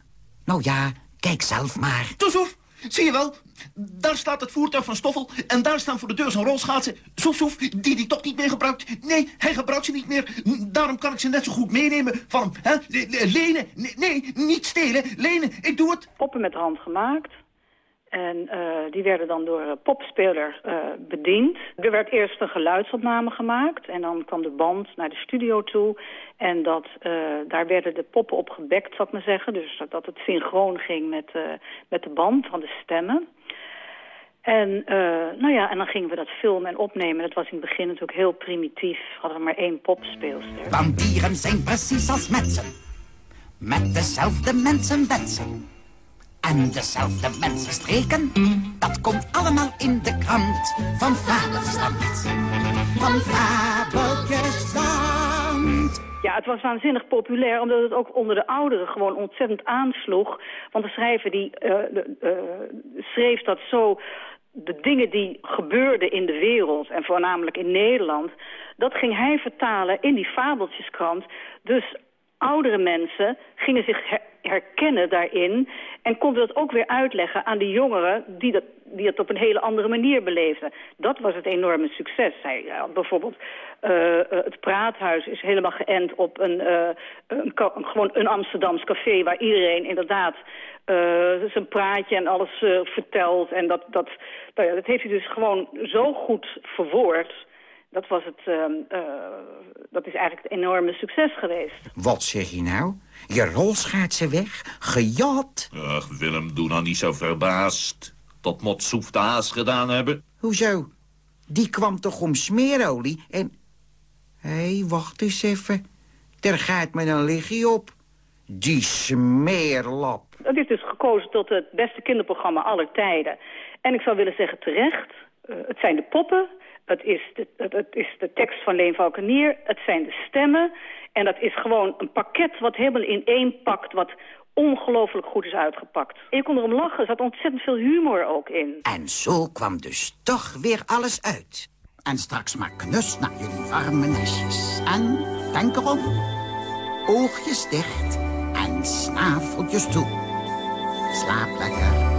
Nou ja, kijk zelf maar. Toesoef, zie je wel? Daar staat het voertuig van Stoffel en daar staan voor de deur zijn rolschaatsen. Soef, soef, die die toch niet meer gebruikt. Nee, hij gebruikt ze niet meer. Daarom kan ik ze net zo goed meenemen van. Hè? Lenen, nee, niet stelen. Lenen, ik doe het. Poppen met hand gemaakt. En uh, die werden dan door een popspeler uh, bediend. Er werd eerst een geluidsopname gemaakt en dan kwam de band naar de studio toe. En dat, uh, daar werden de poppen op gebekt, zal ik maar zeggen. Dus dat het synchroon ging met, met de band van de stemmen. En, nou ja, en dan gingen we dat filmen en opnemen. Dat was in het begin natuurlijk heel primitief. We hadden maar één popspeelster. Want dieren zijn precies als mensen. Met dezelfde mensen wensen. En dezelfde mensen streken. Dat komt allemaal in de krant van Fabeltjesland. Van Fabeltjesland. Ja, het was waanzinnig populair, omdat het ook onder de ouderen gewoon ontzettend aansloeg. Want de schrijver die de, uh, schreef dat zo de dingen die gebeurden in de wereld, en voornamelijk in Nederland... dat ging hij vertalen in die fabeltjeskrant. Dus oudere mensen gingen zich herkennen daarin... en konden dat ook weer uitleggen aan de jongeren... die dat, die het op een hele andere manier beleefden. Dat was het enorme succes. Hij, ja, bijvoorbeeld uh, het Praathuis is helemaal geënt op een, een, gewoon een Amsterdams café... waar iedereen inderdaad zijn praatje en alles vertelt. En dat, dat, nou ja, dat heeft hij dus gewoon zo goed verwoord. Dat, was het, uh, uh, dat is eigenlijk het enorme succes geweest. Wat zeg je nou? Je rolschaatsen weg? Gejat? Ach, Willem, doe nou niet zo verbaasd. Dat moet Soef de Haas gedaan hebben. Hoezo? Die kwam toch om smeerolie en... Hé, hey, wacht eens even. Er gaat me een lichtje op. Die smeerlap. Het is dus gekozen tot het beste kinderprogramma aller tijden. En ik zou willen zeggen terecht, uh, het zijn de poppen, het is, de, het, het is de tekst van Leen Valkenier, het zijn de stemmen. En dat is gewoon een pakket wat helemaal in één pakt, wat ongelooflijk goed is uitgepakt. Je kon erom lachen, er zat ontzettend veel humor ook in. En zo kwam dus toch weer alles uit. En straks maar knus naar jullie warme nestjes. En denk erom, oogjes dicht en snaveltjes toe. Slaap lekker.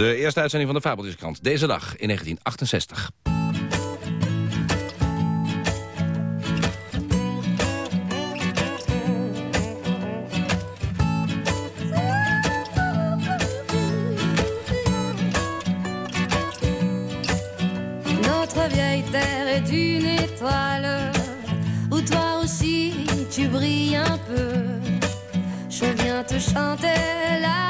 De eerste uitzending van de Fabeltjeskrant. Deze dag in 1968. Notre vieille terre est une étoile où toi aussi tu brilles un peu. Je viens te chanter la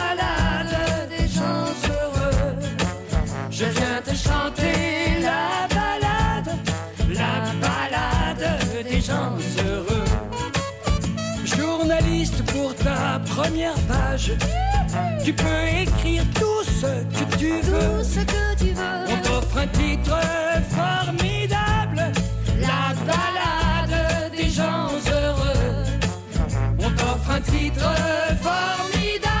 Ta première page, tu peux écrire tout ce que tu veux. ce que tu veux. On t'offre un titre formidable, la balade des gens heureux. On t'offre un titre formidable,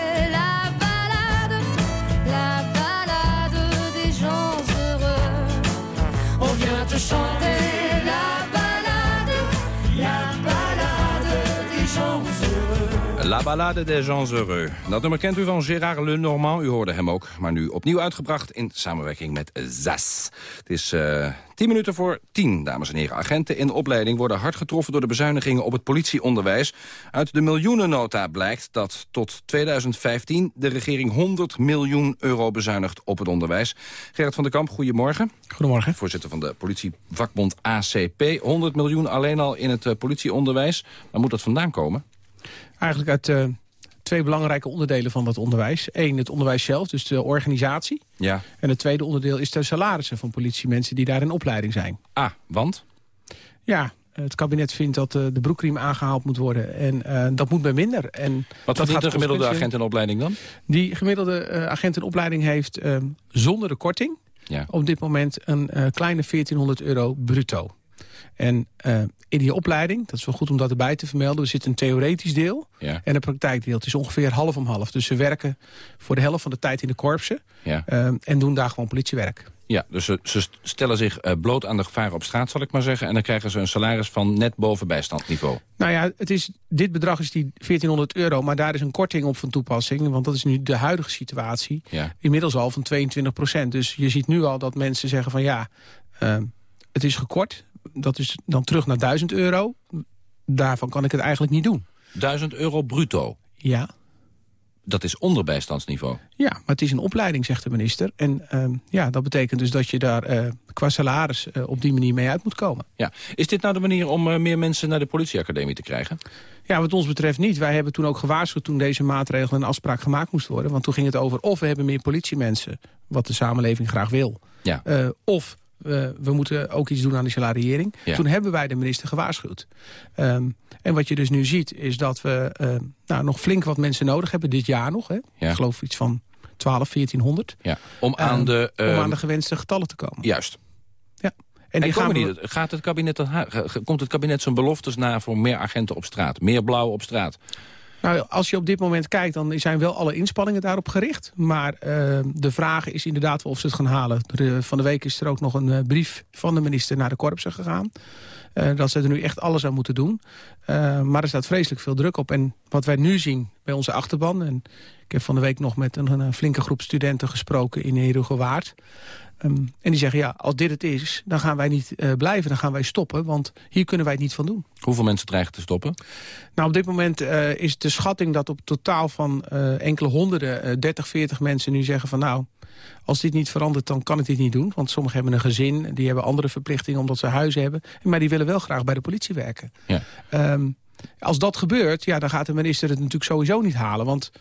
La Ballade des Gens Heureux. Dat nummer kent u van Gérard Lenormand. U hoorde hem ook, maar nu opnieuw uitgebracht in samenwerking met ZAS. Het is eh 10 minuten voor 10, dames en heren. Agenten in opleiding worden hard getroffen door de bezuinigingen op het politieonderwijs. Uit de miljoenennota blijkt dat tot 2015 de regering 100 miljoen euro bezuinigt op het onderwijs. Gerrit van der Kamp, goedemorgen. Goedemorgen. Voorzitter van de politievakbond ACP. 100 miljoen alleen al in het eh, politieonderwijs. Waar moet dat vandaan komen? Eigenlijk uit eh, twee belangrijke onderdelen van dat onderwijs. Eén, het onderwijs zelf, dus de organisatie. Ja. En het tweede onderdeel is de salarissen van politiemensen die daar in opleiding zijn. Ah, want? Ja, het kabinet vindt dat eh, de broekriem aangehaald moet worden. En eh, dat moet bij minder. En Wat dat verdient gaat een gemiddelde agent in opleiding dan? Die gemiddelde agent in opleiding heeft zonder de korting... Ja. op dit moment een kleine 1400 euro bruto. En eh, in die opleiding, dat is wel goed om dat erbij te vermelden... er zit een theoretisch deel Ja. en een praktijkdeel. Het is ongeveer half om half. Dus ze werken voor de helft van de tijd in de korpsen... Ja. eh, en doen daar gewoon politiewerk. Ja, dus ze, ze stellen zich eh, bloot aan de gevaren op straat, zal ik maar zeggen. En dan krijgen ze een salaris van net boven bijstandniveau. Nou ja, het is, dit bedrag is die 1400 euro, maar daar is een korting op van toepassing. Want dat is nu de huidige situatie. Ja. Inmiddels al van 22 procent. Dus je ziet nu al dat mensen zeggen van ja, het is gekort. Dat is dan terug naar 1000 euro. Daarvan kan ik het eigenlijk niet doen. 1000 euro bruto. Ja. Dat is onder bijstandsniveau. Ja, maar het is een opleiding, zegt de minister. En ehm, ja, dat betekent dus dat je daar eh, qua salaris eh, op die manier mee uit moet komen. Ja. Is dit nou de manier om eh, meer mensen naar de politieacademie te krijgen? Ja, wat ons betreft niet. Wij hebben toen ook gewaarschuwd toen deze maatregel en afspraak gemaakt moest worden. Want toen ging het over of we hebben meer politiemensen, wat de samenleving graag wil. Ja. Of eh, we moeten ook iets doen aan die salariering. Ja. Toen hebben wij de minister gewaarschuwd. Ehm, en wat je dus nu ziet is dat we eh, nou, nog flink wat mensen nodig hebben. Dit jaar nog. Hè? Ja. Ik geloof iets van 12, 1400. Ja. Om aan Ehm, de... om ehm, aan de gewenste getallen te komen. Juist. Ja. En, die komen gaan we- die, gaat het kabinet komt het kabinet zijn beloftes na voor meer agenten op straat? Meer blauw op straat? Nou, als je op dit moment kijkt, dan zijn wel alle inspanningen daarop gericht. Maar eh, de vraag is inderdaad of ze het gaan halen. Van de week is er ook nog een eh, brief van de minister naar de korpsen gegaan. Eh, dat ze er nu echt alles aan moeten doen. Maar er staat vreselijk veel druk op. En wat wij nu zien bij onze achterban... en ik heb van de week nog met een, een flinke groep studenten gesproken in Herugewaard... Ehm, en die zeggen, ja, als dit het is, dan gaan wij niet eh, blijven, dan gaan wij stoppen. Want hier kunnen wij het niet van doen. Hoeveel mensen dreigen te stoppen? Nou, op dit moment eh, is de schatting dat op totaal van eh, enkele honderden, eh, 30, 40 mensen nu zeggen van nou, als dit niet verandert, dan kan ik dit niet doen. Want sommigen hebben een gezin, die hebben andere verplichtingen omdat ze huizen hebben. Maar die willen wel graag bij de politie werken. Ja. Ehm, als dat gebeurt, ja, dan gaat de minister het natuurlijk sowieso niet halen. Want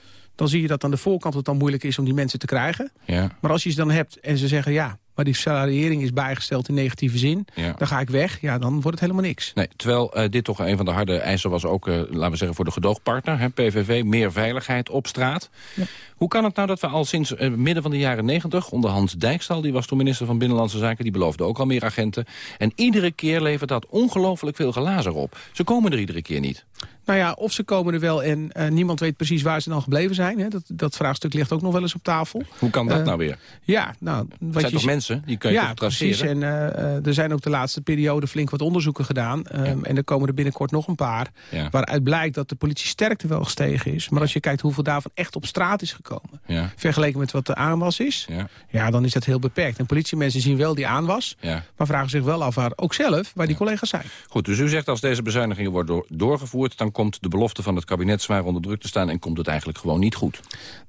dan zie je dat aan de voorkant het dan moeilijk is om die mensen te krijgen. Ja. Maar als je ze dan hebt en ze zeggen... ja, maar die salariering is bijgesteld in negatieve zin... Ja. dan ga ik weg, ja, dan wordt het helemaal niks. Nee, terwijl eh, dit toch een van de harde eisen was ook, eh, laten we zeggen, voor de gedoogpartner, hè, PVV, meer veiligheid op straat. Hoe kan het nou dat we al sinds eh, midden van de jaren negentig, onder Hans Dijkstal, die was toen minister van Binnenlandse Zaken, die beloofde ook al meer agenten. En iedere keer levert dat ongelooflijk veel glazer op. Ze komen er iedere keer niet. Nou ja, of ze komen er wel en eh, niemand weet precies waar ze dan gebleven zijn. Hè. Dat, dat vraagstuk ligt ook nog wel eens op tafel. Hoe kan dat Eh, nou weer? Ja, nou... Het zijn toch mensen? Die kun je ja, traceren? precies. En eh, er zijn ook de laatste periode flink wat onderzoeken gedaan. Ehm, En er komen er binnenkort nog een paar. Ja. Waaruit blijkt dat de politiesterkte wel gestegen is. Maar als je kijkt hoeveel daarvan echt op straat is gekomen. Vergeleken met wat de aanwas is. Ja. Dan is dat heel beperkt. En politiemensen zien wel die aanwas. Maar vragen zich wel af waar, ook zelf waar die collega's zijn. Goed, dus u zegt als deze bezuinigingen worden door- doorgevoerd... dan komt de belofte van het kabinet zwaar onder druk te staan... en komt het eigenlijk gewoon niet goed.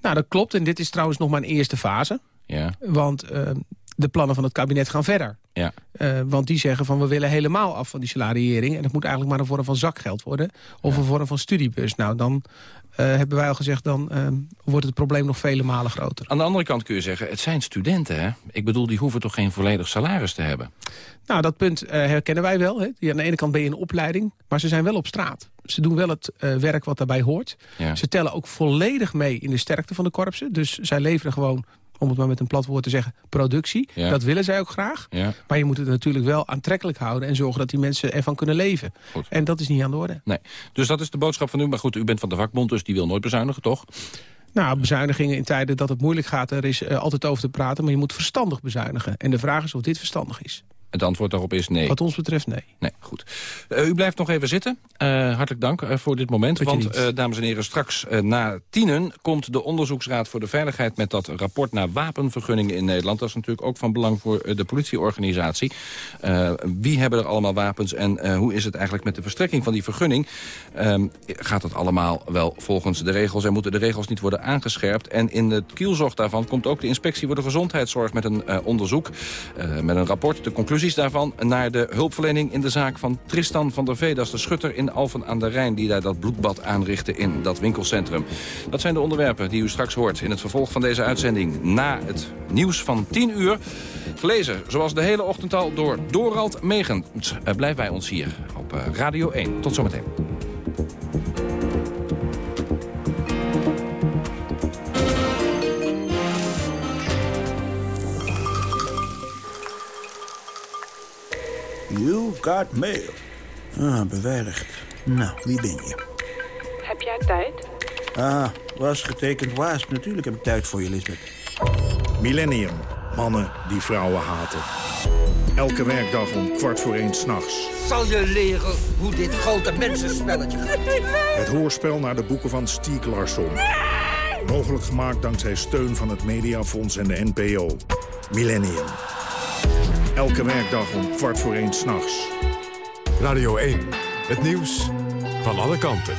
Nou, dat klopt. En dit is trouwens nog maar een eerste fase. Ja, Want eh, de plannen van het kabinet gaan verder. ja. Eh, want die zeggen van we willen helemaal af van die salariering. En het moet eigenlijk maar een vorm van zakgeld worden. Of een vorm van studiebus. Nou, dan hebben wij al gezegd... dan eh, wordt het probleem nog vele malen groter. Aan de andere kant kun je zeggen, het zijn studenten, hè? Ik bedoel, die hoeven toch geen volledig salaris te hebben? Nou, dat punt eh, herkennen wij wel. Hè. Die Aan de ene kant ben je in opleiding, maar ze zijn wel op straat. Ze doen wel het eh, werk wat daarbij hoort. Ja. Ze tellen ook volledig mee in de sterkte van de korpsen. Dus zij leveren gewoon, om het maar met een plat woord te zeggen, productie. Ja. Dat willen zij ook graag. Ja. Maar je moet het natuurlijk wel aantrekkelijk houden... en zorgen dat die mensen ervan kunnen leven. En dat is niet aan de orde. Nee. Dus dat is de boodschap van u. Maar goed, u bent van de vakbond, dus die wil nooit bezuinigen, toch? Nou, bezuinigingen in tijden dat het moeilijk gaat... er is eh, altijd over te praten, maar je moet verstandig bezuinigen. En de vraag is of dit verstandig is. Het antwoord daarop is nee. Wat ons betreft, nee. Nee, goed. Eh, u blijft nog even zitten. Eh, hartelijk dank eh, voor dit moment. Want, dames en heren, straks na tienen... komt de Onderzoeksraad voor de Veiligheid... met dat rapport naar wapenvergunningen in Nederland. Dat is natuurlijk ook van belang voor de politieorganisatie. Wie hebben er allemaal wapens en hoe is het eigenlijk met de verstrekking van die vergunning? Ehm, gaat dat allemaal wel volgens de regels en moeten de regels niet worden aangescherpt? En in het kielzog daarvan komt ook de inspectie voor de gezondheidszorg... met een onderzoek, met een rapport. De conclusies daarvan naar de hulpverlening in de zaak van Tristan van der Vee. De schutter in Alphen aan de Rijn die daar dat bloedbad aanrichtte in dat winkelcentrum. Dat zijn de onderwerpen die u straks hoort in het vervolg van deze uitzending. Na het nieuws van 10 uur. Gelezen, zoals de hele ochtend al, door Dorald Megent. Eh, blijf bij ons hier op eh, Radio 1. Tot zometeen. You got mail. Ah, beveiligd. Nou, wie ben je? Heb jij tijd? Ah, was getekend waas. Natuurlijk heb ik tijd voor je, Lisbeth. Millennium. Mannen die vrouwen haten. Elke werkdag om kwart voor één s'nachts. Zal je leren hoe dit grote mensenspelletje gaat? Het hoorspel naar de boeken van Stieg Larsson. Mogelijk gemaakt dankzij steun van het Mediafonds en de NPO. Millennium. Elke werkdag om kwart voor één s'nachts. Radio 1. Het nieuws van alle kanten.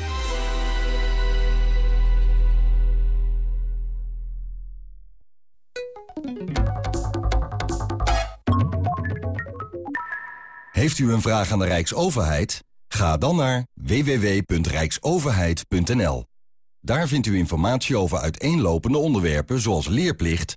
Heeft u een vraag aan de Rijksoverheid? Ga dan naar www.rijksoverheid.nl. Daar vindt u informatie over uiteenlopende onderwerpen zoals leerplicht,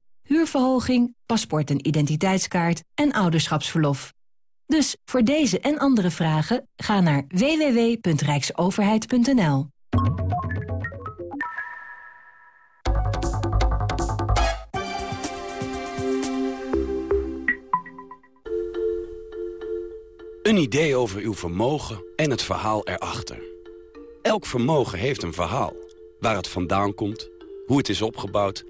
huurverhoging, paspoort en identiteitskaart en ouderschapsverlof. Dus voor deze en andere vragen ga naar www.rijksoverheid.nl. Een idee over uw vermogen en het verhaal erachter. Elk vermogen heeft een verhaal. Waar het vandaan komt, hoe het is opgebouwd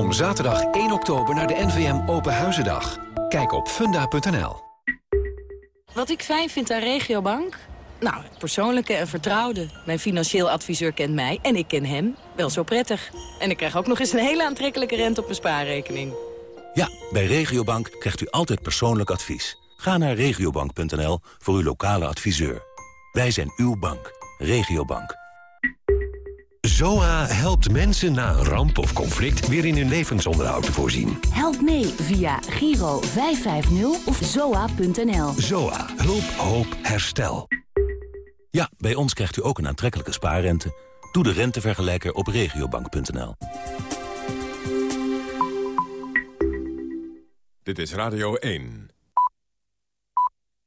Kom zaterdag 1 oktober naar de NVM Open Huizendag. Kijk op funda.nl. Wat ik fijn vind aan Regiobank? Nou, het persoonlijke en vertrouwde. Mijn financieel adviseur kent mij en ik ken hem wel zo prettig. En ik krijg ook nog eens een hele aantrekkelijke rente op mijn spaarrekening. Ja, bij Regiobank krijgt u altijd persoonlijk advies. Ga naar regiobank.nl voor uw lokale adviseur. Wij zijn uw bank. Regiobank. ZOA helpt mensen na een ramp of conflict weer in hun levensonderhoud te voorzien. Help mee via Giro 550 of zoa.nl. ZOA. Hulp, hoop, herstel. Ja, bij ons krijgt u ook een aantrekkelijke spaarrente. Doe de rentevergelijker op regiobank.nl. Dit is Radio 1.